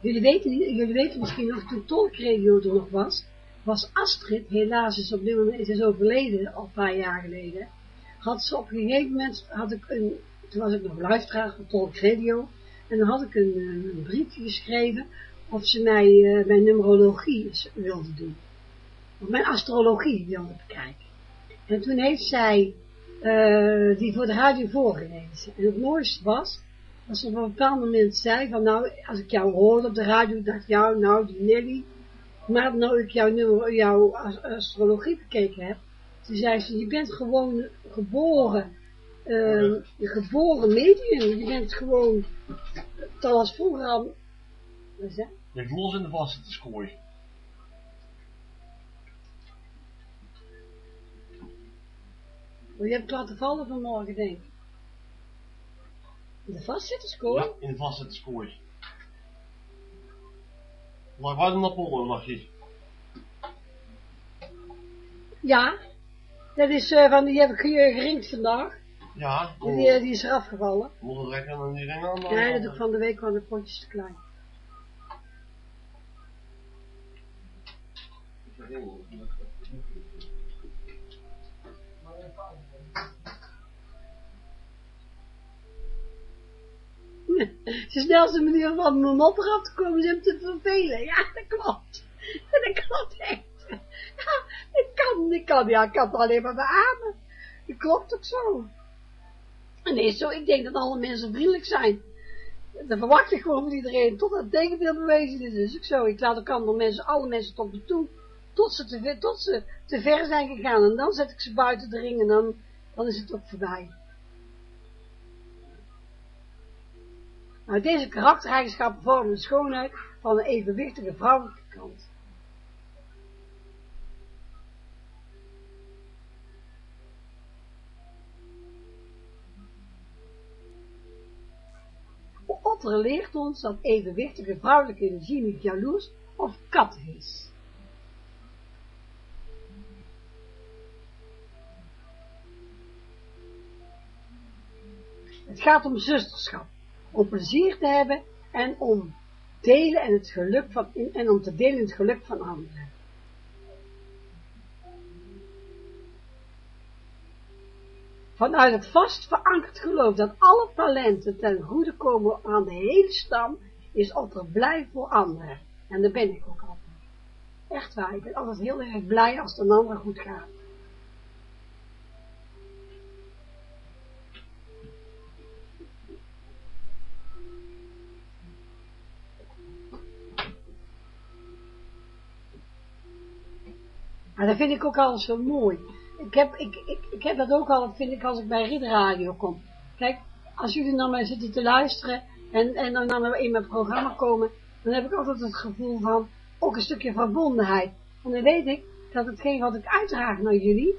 Jullie weten, jullie weten misschien nog, toen Tolkradio er nog was, was Astrid, helaas is op dit moment, is is overleden, al een paar jaar geleden, had ze op een gegeven moment, had ik een, toen was ik nog luisteraar van Tolkradio, en dan had ik een, een briefje geschreven of ze mij uh, mijn numerologie wilde doen. Of mijn astrologie wilde bekijken. En toen heeft zij uh, die voor de radio voorgelezen. En het mooiste was, dat ze op een bepaald moment zei, van nou, als ik jou hoorde op de radio, dacht jou, nou, die Nelly, maar nou ik jouw, nummer, jouw astrologie bekeken heb, toen zei ze, je bent gewoon geboren, uh, geboren medium, je bent gewoon, dat was vroeger al, wat is dat? Je hebt los in de vaste scooi. Oh, je hebt het laten vallen vanmorgen, denk ik. In de vastzitterskooi? Ja, in de vastzitterskooi. Waar waren lag je? Ja, dat is uh, van die heb ik geringd vandaag. Ja. Die, die, die is eraf gevallen. Moet het rekken aan die ring aan? Nee, dat doe ik van de week, want de potjes te klein. De snelste manier om van mijn mop eraf te komen is hem te vervelen. Ja, dat klopt. Dat klopt echt. Ja, ik kan, ik kan, ja, ik kan het alleen maar beamen. Dat klopt ook zo. En nee, zo, ik denk dat alle mensen vriendelijk zijn. Dat verwacht ik gewoon van iedereen, totdat het tegendeel bewezen is. Dus ik zo, ik laat ook andere mensen, alle mensen tot me toe, tot ze te tot ze te ver zijn gegaan. En dan zet ik ze buiten de ring en dan, dan is het ook voorbij. Nou, deze karaktereigenschappen vormen de schoonheid van een evenwichtige vrouwelijke kant. Otter leert ons dat evenwichtige vrouwelijke energie niet jaloers of kattig is. Het gaat om zusterschap om plezier te hebben en om delen en het geluk van, en om te delen in het geluk van anderen. Vanuit het vast verankerd geloof dat alle talenten ten goede komen aan de hele stam, is Otter blij voor anderen. En daar ben ik ook altijd. Echt waar, ik ben altijd heel erg blij als het een ander goed gaat. Maar dat vind ik ook alles zo mooi. Ik heb, ik, ik, ik heb dat ook al, vind ik, als ik bij Ridderradio kom. Kijk, als jullie naar mij zitten te luisteren en, en dan naar in mijn programma komen, dan heb ik altijd het gevoel van, ook een stukje verbondenheid. En dan weet ik dat hetgeen wat ik uitdraag naar jullie,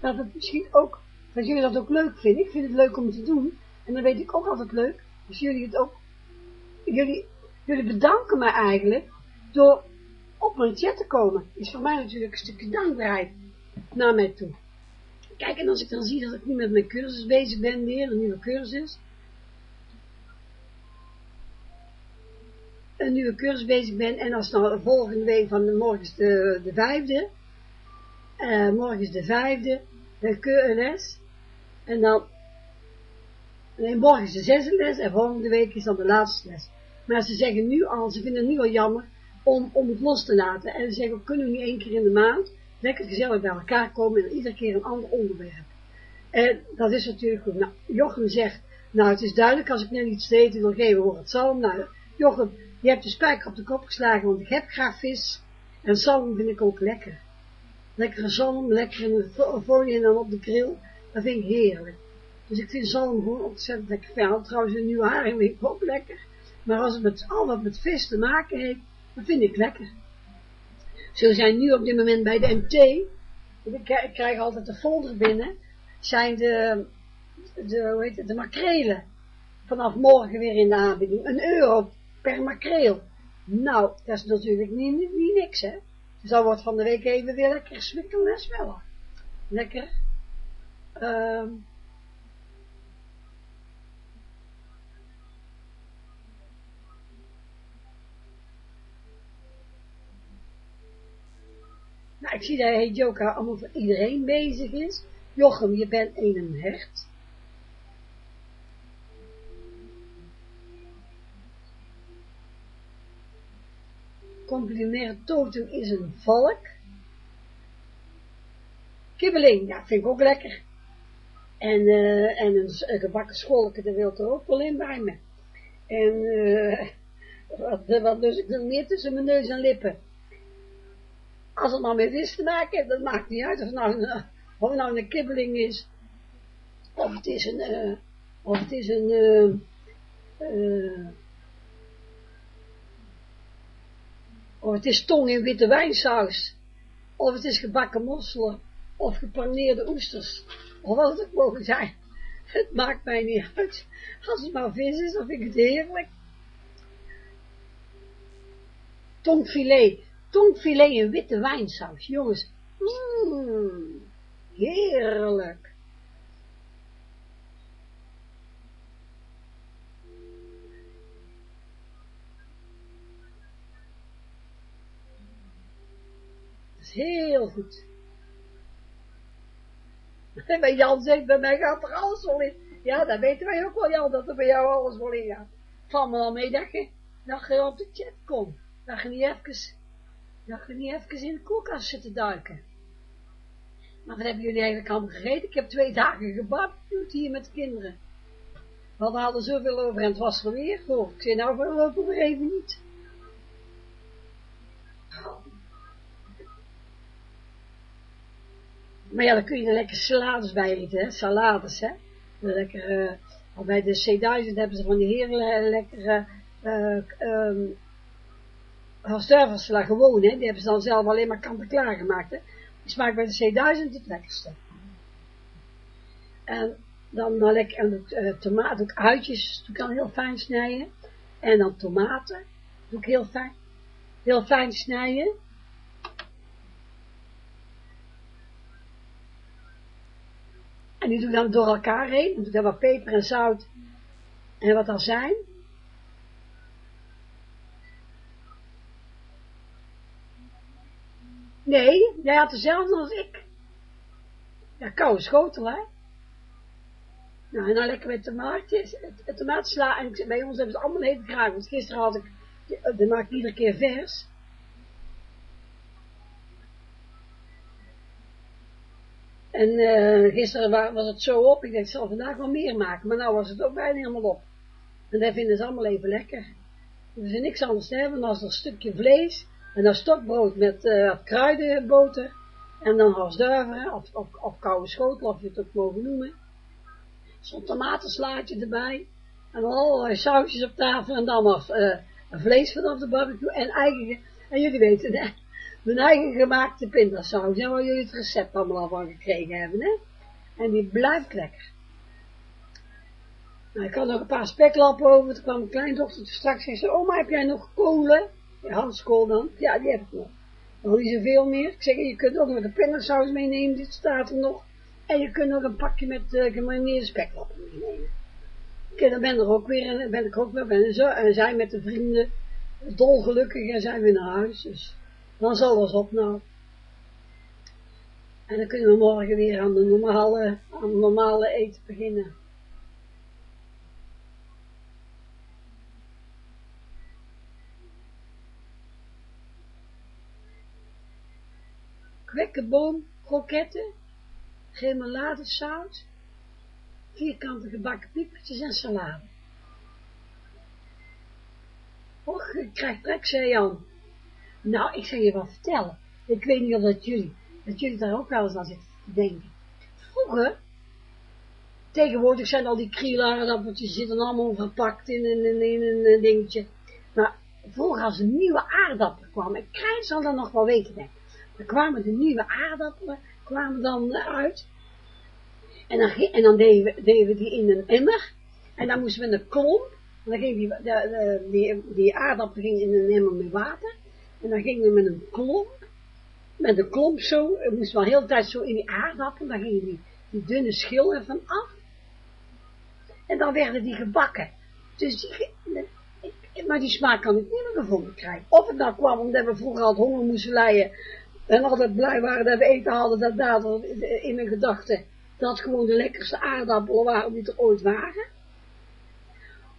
dat het misschien ook, dat jullie dat ook leuk vinden. Ik vind het leuk om te doen. En dan weet ik ook altijd leuk, als jullie het ook, jullie, jullie bedanken mij eigenlijk door op mijn chat te komen, is voor mij natuurlijk een stukje dankbaarheid naar mij toe. Kijk, en als ik dan zie dat ik nu met mijn cursus bezig ben weer, een nieuwe cursus, een nieuwe cursus bezig ben, en als dan de volgende week van de morgen is de, de vijfde, uh, morgen is de vijfde, de QNS, en dan, nee, morgen is de zesde les, en volgende week is dan de laatste les. Maar ze zeggen nu al, ze vinden het nu al jammer, om, om het los te laten. En ze zeggen, kunnen we niet één keer in de maand lekker gezellig bij elkaar komen en iedere keer een ander onderwerp. En dat is natuurlijk goed. Nou, Jochem zegt, nou het is duidelijk, als ik net iets te eten wil geven, hoor het zalm. Nou, Jochem, je hebt de spijker op de kop geslagen, want ik heb graag vis. En zalm vind ik ook lekker. Lekkere zalm, lekker in de folie en dan op de grill. Dat vind ik heerlijk. Dus ik vind zalm gewoon ontzettend lekker. Ja, trouwens een nieuwe haring vind ik ook lekker. Maar als het met al wat met vis te maken heeft, dat vind ik lekker. Zo zijn nu op dit moment bij de MT, ik krijg altijd de folder binnen, zijn de, de, hoe heet het, de makrelen. Vanaf morgen weer in de aanbieding. Een euro per makreel. Nou, dat is natuurlijk niet, niks, hè. Dus dan wordt van de week even weer lekker smikkelnes wel. Lekker. Um, ik zie dat hij Joka allemaal voor iedereen bezig is. Jochem, je bent een hert. Complimair totem is een volk. Kibbeling, ja, vind ik ook lekker. En, uh, en een, gebakken scholke, dat wil er ook wel in bij me. En uh, wat, wat dus ik nog meer tussen mijn neus en lippen. Als het nou met vis te maken heeft, dat maakt niet uit of het nou een, of het nou een kibbeling is. Of het is een, uh, of het is een, uh, of het is tong in witte wijnsaus. Of het is gebakken mosselen. Of gepaneerde oesters. Of wat het ook mogen zijn. Het maakt mij niet uit. Als het maar vis is, dan vind ik het heerlijk. Tongfilet. Tongfilet in witte wijnsaus. Jongens. Mmm. Heerlijk. Dat is heel goed. Bij Jan zegt, bij mij gaat er alles wel in. Ja, dat weten wij ook wel, Jan, dat er bij jou alles wel in gaat. Val me al mee dat je, dat je op de chat komt. Dat je niet even, dat je niet even in de koelkast zit te duiken. Maar wat hebben jullie eigenlijk allemaal gegeten? Ik heb twee dagen gebarbecued hier met de kinderen. We hadden zoveel over en het was er weer. Oh, ik zei nou, we lopen weer even niet. Maar ja, dan kun je er lekker salades bij eten, hè? salades, hè. Lekker, uh, al bij de C1000 hebben ze van die hele lekkere, uh, um, uh, gewoon, hè. Die hebben ze dan zelf alleen maar kant-en-klaar gemaakt, hè. Die smaakt bij de C1000 het lekkerste. En dan, dan lekker, en uh, tomaat, ook uitjes, doe ik dan heel fijn snijden. En dan tomaten, doe ik heel fijn, heel fijn snijden. En die doe ik dan door elkaar heen. Dan doe ik dan wat peper en zout en wat azijn. Nee, jij had dezelfde als ik. Ja, koude schotel, hè. Nou, en dan lekker met tomaatjes, tomaatsla. En bij ons hebben ze allemaal hete graag. Want gisteren had ik, dat maak ik iedere keer vers. En uh, gisteren was het zo op, ik dacht, ik zal vandaag wel meer maken. Maar nou was het ook bijna helemaal op. En dat vinden ze allemaal even lekker. Er is niks anders te hebben als een stukje vlees en dan stokbrood met uh, kruidenboter. En dan harsduiven, of, of, koude schotel, of je het ook mogen noemen. Zo'n tomatenslaatje erbij. En allerlei sausjes op tafel en dan nog uh, vlees vanaf de barbecue. En eigen, en jullie weten, hè, mijn eigen gemaakte pindasaus, hè, waar jullie het recept allemaal al van gekregen hebben, hè. En die blijft lekker. Nou, ik had nog een paar speklappen over, toen kwam mijn kleindochter straks en zei, oma, heb jij nog kolen? Ja, handskool dan? Ja, die heb ik nog. Nog niet zoveel meer. Ik zeg, je kunt ook nog de pindasaus meenemen, dit staat er nog. En je kunt nog een pakje met uh, gemarineerde speklappen meenemen. En dan ben, er ook weer, en ben ik ook weer, ben zo, en zij met de vrienden, dolgelukkig, en zijn we naar huis, dus dan zal alles op nou. En dan kunnen we morgen weer aan de normale, aan de normale eten beginnen. Kwekkenboom, kroketten, gemeladesaus, vierkante gebakken piepertjes en salade. Och, ik krijg trek, zei Jan. Nou, ik zal je wat vertellen. Ik weet niet of dat jullie, dat jullie daar ook wel eens aan zitten te denken. Vroeger, tegenwoordig zijn al die krielaardappeltjes zitten allemaal verpakt in een, in, in, een dingetje. Maar vroeger als een nieuwe aardappel kwam, ik krijg zal dat nog wel weten, denk dan kwamen de nieuwe aardappelen, kwamen dan uit. En dan, en dan deden, we, deden we die in een emmer. En dan moesten we een klomp. En dan ging die, de, die, die aardappel ging in een emmer met water. En dan gingen we met een klomp. Met een klomp zo. We moesten wel heel de tijd zo in die aardappel. Dan gingen die, die dunne schil ervan af. En dan werden die gebakken. Dus die, maar die smaak kan ik niet meer gevonden krijgen. Of het nou kwam omdat we vroeger al honger moesten lijden En altijd blij waren dat we eten hadden, dat daar in mijn gedachten, dat gewoon de lekkerste aardappelen waren die er ooit waren.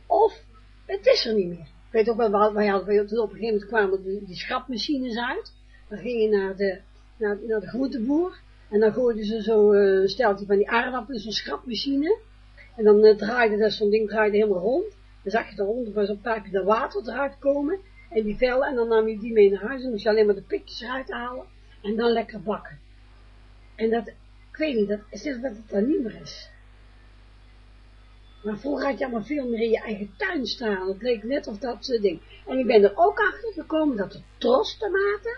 Of, het is er niet meer. Ik weet ook wel, wij hadden, op een gegeven moment kwamen die, die schrapmachines uit. Dan ging je naar de, naar, naar de groenteboer. En dan gooiden ze zo uh, een steltje van die aardappelen, zo'n schrapmachine. En dan uh, draaide dat zo'n ding draaide helemaal rond. Dan zag je eronder bij zo'n pijpje de water eruit komen. En die vellen, en dan nam je die mee naar huis. En moest je alleen maar de pikjes eruit halen. En dan lekker bakken. En dat, ik weet niet, dat is dat het dan niet meer is. Maar vroeger had je allemaal veel meer in je eigen tuin staan. Het leek net of dat uh, ding. En ik ben er ook achter gekomen dat de tomaten.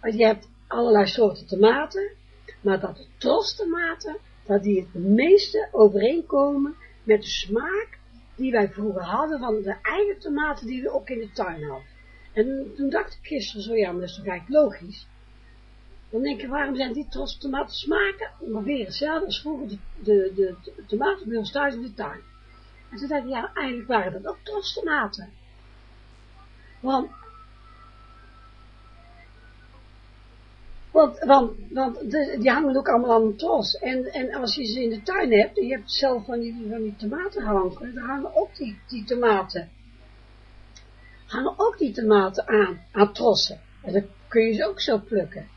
Want je hebt allerlei soorten tomaten. Maar dat de tomaten, dat die het meeste overeenkomen met de smaak die wij vroeger hadden van de eigen tomaten die we ook in de tuin hadden. En toen dacht ik gisteren zo, ja, maar dat is toch eigenlijk logisch. Dan denk je, waarom zijn die tomaten smaken ongeveer hetzelfde als vroeger de, de, de, de tomaten bij ons thuis in de tuin. En toen dacht ik, ja, eigenlijk waren dat ook tomaten. Want, want, want, want die hangen ook allemaal aan een tros. En, en als je ze in de tuin hebt, en je hebt zelf van die, van die tomaten hangen, dan hangen ook die, die tomaten. Hangen ook die tomaten aan, aan trossen. En dan kun je ze ook zo plukken.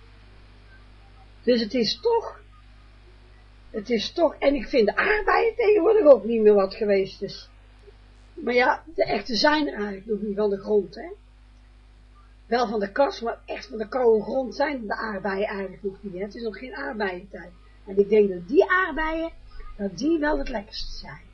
Dus het is toch, het is toch, en ik vind de aardbeien tegenwoordig ook niet meer wat geweest is. Maar ja, de echte zijn eigenlijk nog niet van de grond, hè. Wel van de kast, maar echt van de koude grond zijn de aardbeien eigenlijk nog niet, hè. Het is nog geen aardbeientijd. En ik denk dat die aardbeien, dat die wel het lekkerste zijn.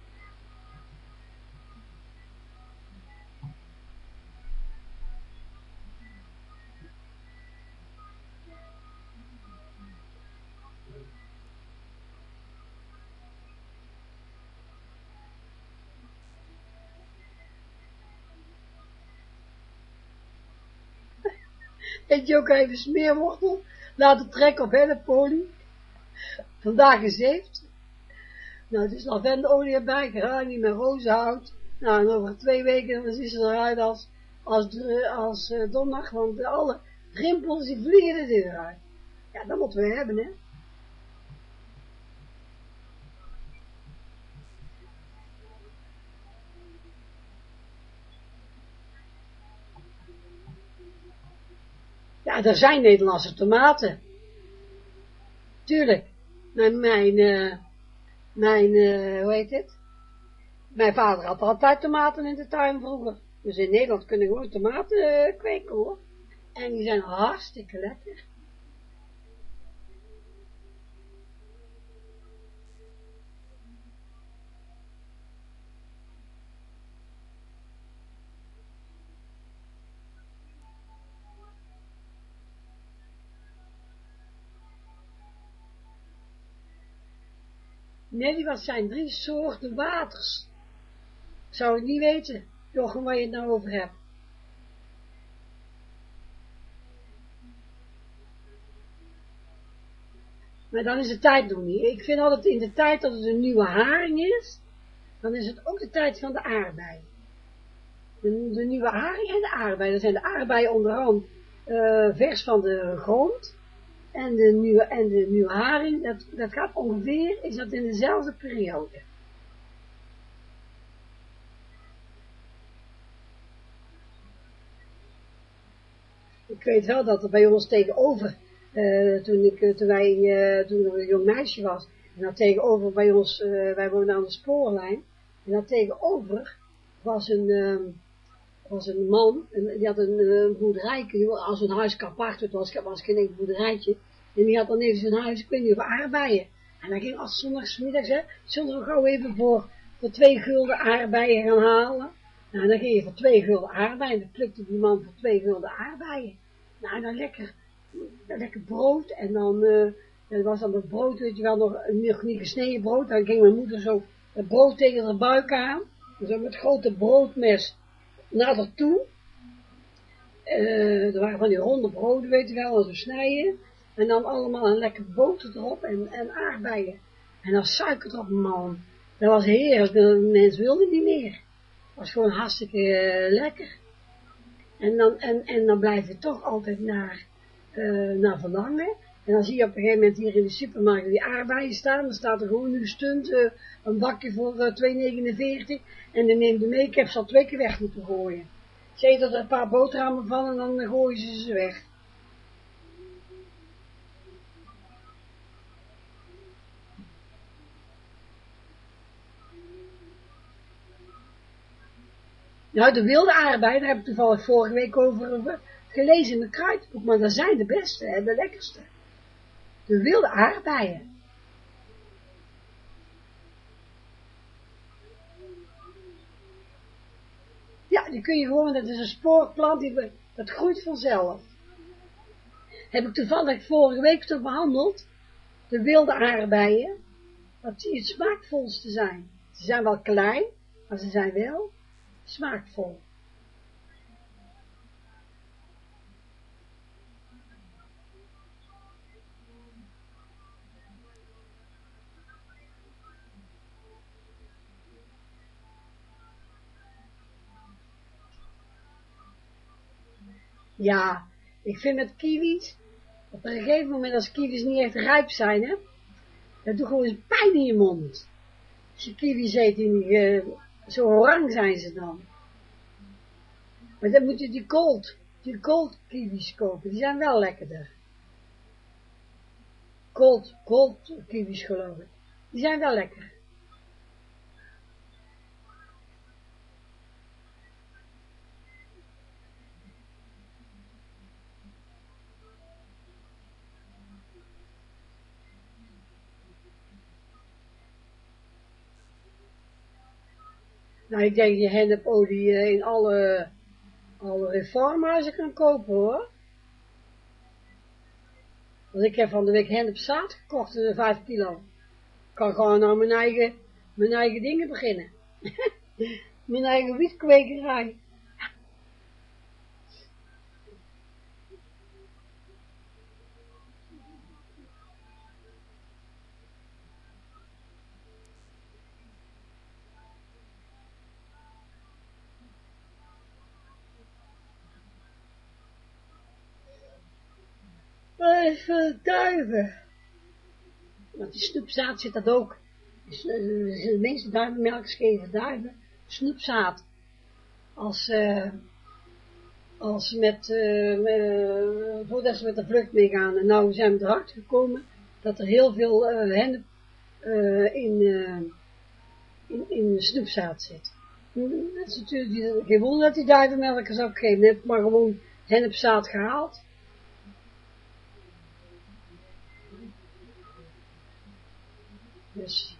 Weet je ook even smeerwortel laten trekken op hennepolie. Vandaag heeft. Nou, dus lavendeolie erbij, geranie met rozenhout. Nou, en over twee weken dan is ze eruit als, als, als uh, donderdag, want alle rimpels die vliegen er. Ja, dat moeten we hebben, hè. Ja, er zijn Nederlandse tomaten. Tuurlijk. Mijn, mijn, uh, mijn uh, hoe heet het? Mijn vader had altijd tomaten in de tuin vroeger. Dus in Nederland kunnen gewoon tomaten uh, kweken hoor. En die zijn hartstikke lekker. Nee, wat zijn drie soorten waters? Zou ik niet weten, Jochem, waar je het nou over hebt. Maar dan is de tijd nog niet. Ik vind altijd in de tijd dat het een nieuwe haring is, dan is het ook de tijd van de aardbei. De, nieuwe haring en de aardbei. Dan zijn de aardbeien onderhand uh, vers van de grond en de nieuwe, en de nieuwe haring, dat, dat gaat ongeveer, is dat in dezelfde periode. Ik weet wel dat er bij ons tegenover, uh, toen, ik, toen, wij, uh, toen ik een jong meisje was, en dan tegenover bij ons, wij woonden aan de spoorlijn, en dan tegenover was een, uh, was een man, en die had een uh, boerderijtje, als een huis apart, het was, was geen enkel boerderijtje, en die had dan even zijn huis, ik weet niet of aardbeien. En dan ging als zondagsmiddags, hè, zullen we gauw even voor, voor twee gulden aardbeien gaan halen. Nou, dan ging je voor twee gulden aardbeien, dan plukte die man voor twee gulden aardbeien. Nou, dan lekker, lekker brood, en dan, uh, dat was dan het brood, weet je wel, nog, nog niet gesneden brood, dan ging mijn moeder zo het brood tegen de buik aan, zo met grote broodmes haar toe. Uh, er waren van die ronde broden, weet je wel, en zo snijden. En dan allemaal een lekker boter erop en, en aardbeien. En dan suiker erop, man. Dat was heerlijk, de mens wilde niet meer. was gewoon hartstikke uh, lekker. En dan, en, en dan blijf je toch altijd naar, eh, naar verlangen. En dan zie je op een gegeven moment hier in de supermarkt die aardbeien staan. Dan staat er gewoon nu stunt eh, een bakje voor eh 2,49. En dan neemt de mee. Ik heb ze al twee keer weg moeten gooien. Zeg dat er een paar boterhammen van en dan gooien ze ze weg. Nou, de wilde aardbeien, daar heb ik toevallig vorige week over eh, gelezen in mijn kruidboek, maar dat zijn de beste en de lekkerste. De wilde aardbeien. Ja, die kun je gewoon, dat is een spoorplant, die, dat groeit vanzelf. Heb ik toevallig vorige week toch behandeld, de wilde aardbeien, dat die het smaakvolste zijn. Ze zijn wel klein, maar ze zijn wel smaakvol. Ja, ik vind met kiwis, op een gegeven moment als kiwis niet echt rijp zijn, hè, dat doet gewoon pijn in je mond. Als je kiwis eet, die, uh, zo oranje zijn ze dan. Maar dan moet je die gold, die gold kiwis kopen, die zijn wel lekkerder. Gold, gold kiwis geloof ik. Die zijn wel lekker. Nou, ik denk je hennepolie eh, in alle, alle reformhuizen kan kopen, hoor. Want ik heb van de week hennepzaad gekocht, uh, 5 kilo. Ik kan gewoon aan mijn eigen, mijn eigen dingen beginnen. mijn eigen wietkwekerij. Even duiven. Want die snoepzaad zit dat ook. Dus, de meeste duivenmelkers geven duiven snoepzaad. Als, uh, als met, uh, voordat ze met de vlucht meegaan. En nou zijn we erachter gekomen dat er heel veel hennep in, in, in snoepzaad zit. Dat is natuurlijk geen wonder dat die duivenmelkers ook geven. Heb maar gewoon hennepzaad gehaald. Dus.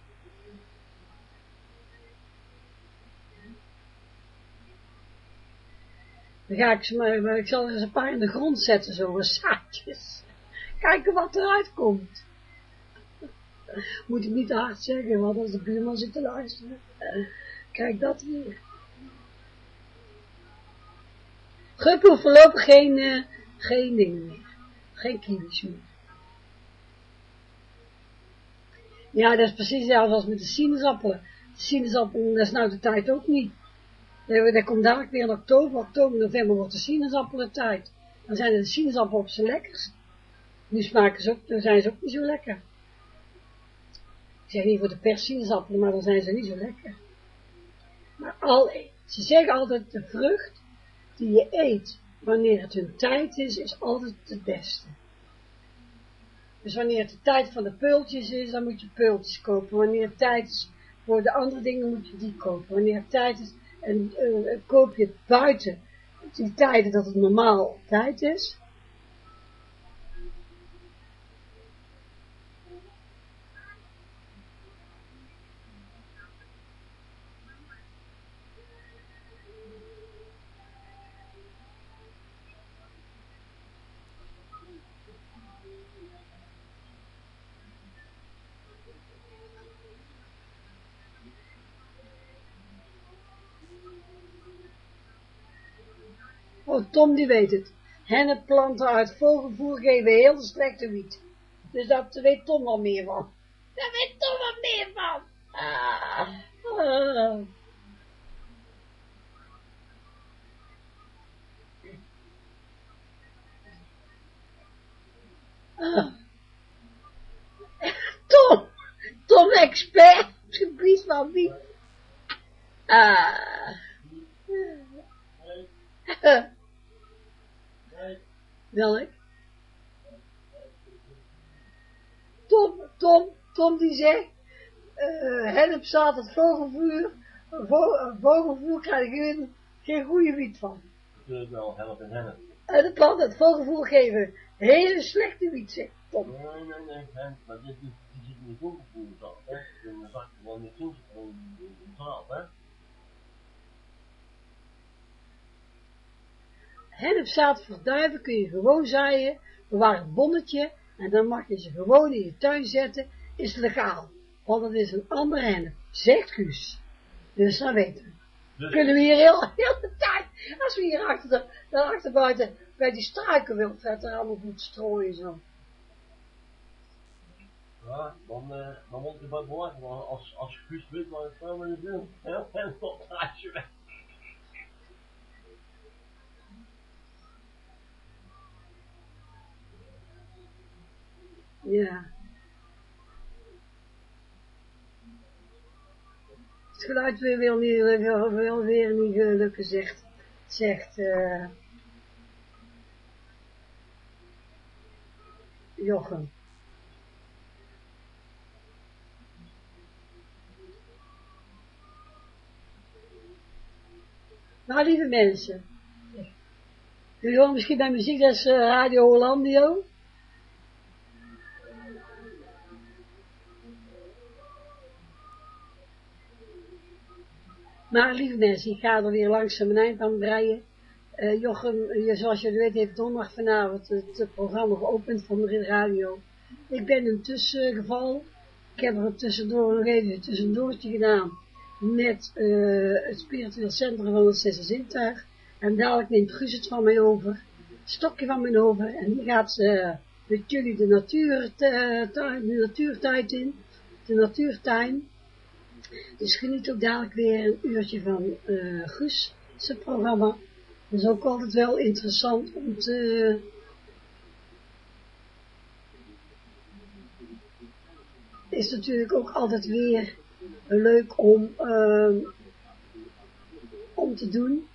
Dan ga ik ze maar, maar ik zal er eens een paar in de grond zetten, zo zaadjes. Kijken wat eruit komt. Moet ik niet te hard zeggen, want als de buurman zit te luisteren. Kijk dat. Gup hoeft voorlopig geen, uh, geen dingen meer. Geen kiwis meer. Ja, dat is precies hetzelfde als met de sinaasappelen. De sinaasappelen, dat is nou de tijd ook niet. Dat komt dadelijk weer in oktober, oktober, november wordt de sinaasappelen tijd. Dan zijn de sinaasappelen op zijn lekkers. Nu smaken ze ook, dan zijn ze ook niet zo lekker. Ik zeg niet voor de persinaasappelen, maar dan zijn ze niet zo lekker. Maar al, ze zeggen altijd, de vrucht die je eet, wanneer het hun tijd is, is altijd het beste. Dus wanneer het de tijd van de peultjes is, dan moet je peultjes kopen. Wanneer het tijd is voor de andere dingen, moet je die kopen. Wanneer het tijd is, en uh, koop je het buiten die tijden dat het normaal tijd is. Tom die weet het. Hennepplanten uit volgevoer geven heel slechte wiet. Dus dat weet Tom al meer van. Daar weet Tom al meer van. Ah. Tom, Tom expert op van wie? Ah. Welk? Tom, Tom, Tom die zegt, uh, hennep staat het vogelvuur, vo vogelvuur krijg je geen, geen goede wiet van. Natuurlijk wel help en hennep. En de plant het vogelvuur geven hele slechte wiet, zegt Tom. Nee, nee, nee, hennep, maar dit is, die zit in de vogelvuur hè. Dan zak je wel niet in, in, in taal, hè. Hennepzaad voor duiven kun je gewoon zaaien, bewaar een bonnetje en dan mag je ze gewoon in je tuin zetten, is legaal. Want het is een andere hennep, zegt Guus. Dus dan weten we. Dus- Kunnen we hier heel, heel de tijd, als we hier achter, de, daar achter buiten bij die struikenwildvet er allemaal goed strooien zo. Ja, dan, uh, dan moet je maar als, als Guus weet wat het wel je doen, en dan draai je weg. Ja. Het geluid weer wil, niet, wil, wil weer niet lukken, zegt, zegt uh, Jochem. Nou, lieve mensen. Jullie horen misschien bij muziek, dat is uh, Radio Hollandio. Maar lieve mensen, ik ga er weer langzaam een eind aan breien. Uh, Jochem, je, zoals jullie weten, heeft donderdag vanavond het, het programma geopend van de radio. Ik ben in tussengeval. Ik heb er tussendoor nog even een tussendoortje gedaan met het spiritueel centrum van het zesde zintuig. En dadelijk neemt Guus het van mij over, stokje van mij over. En die gaat uh, met jullie de, natuur, natuurtijd in, de natuurtuin. Dus geniet ook dadelijk weer een uurtje van uh, Guus, zijn programma. Dat is ook altijd wel interessant om te... Is natuurlijk ook altijd weer leuk om, uh, om te doen.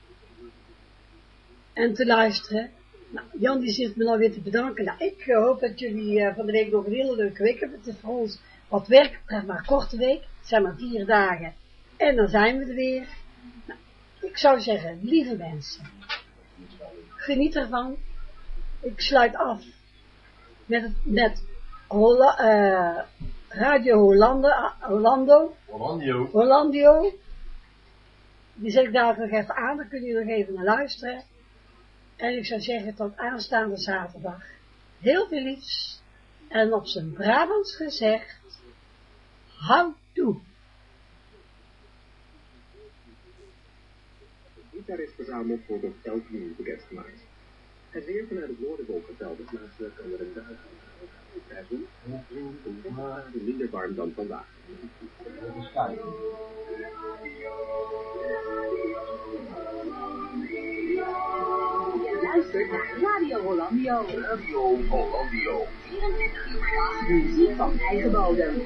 En te luisteren. Nou, Jan die zit me nou weer te bedanken. Nou, ik hoop dat jullie uh, van de week nog een hele leuke week hebben. Het ons wat werk betreft maar een korte week. Het zijn maar vier dagen. En dan zijn we er weer. Nou, ik zou zeggen, lieve mensen. Geniet ervan. Ik sluit af met, het, met Holla, uh, Radio Hollande, Hollando. Hollandio. Hollandio. Die zet ik daar nog even aan, dan kun je nog even naar luisteren. En ik zou zeggen tot aanstaande zaterdag. Heel veel liefs. En op zijn Brabants gezegd. Hou toe. gitarist verzameld wordt op elk minuut bekendgemaakt. Het weer vanuit het noordenwolkenveld is plaatselijk kan er een duif aan minder warm dan vandaag. luistert naar Radio Hollandio. Radio Hollandio. 24 uur muziek van eigen bodem.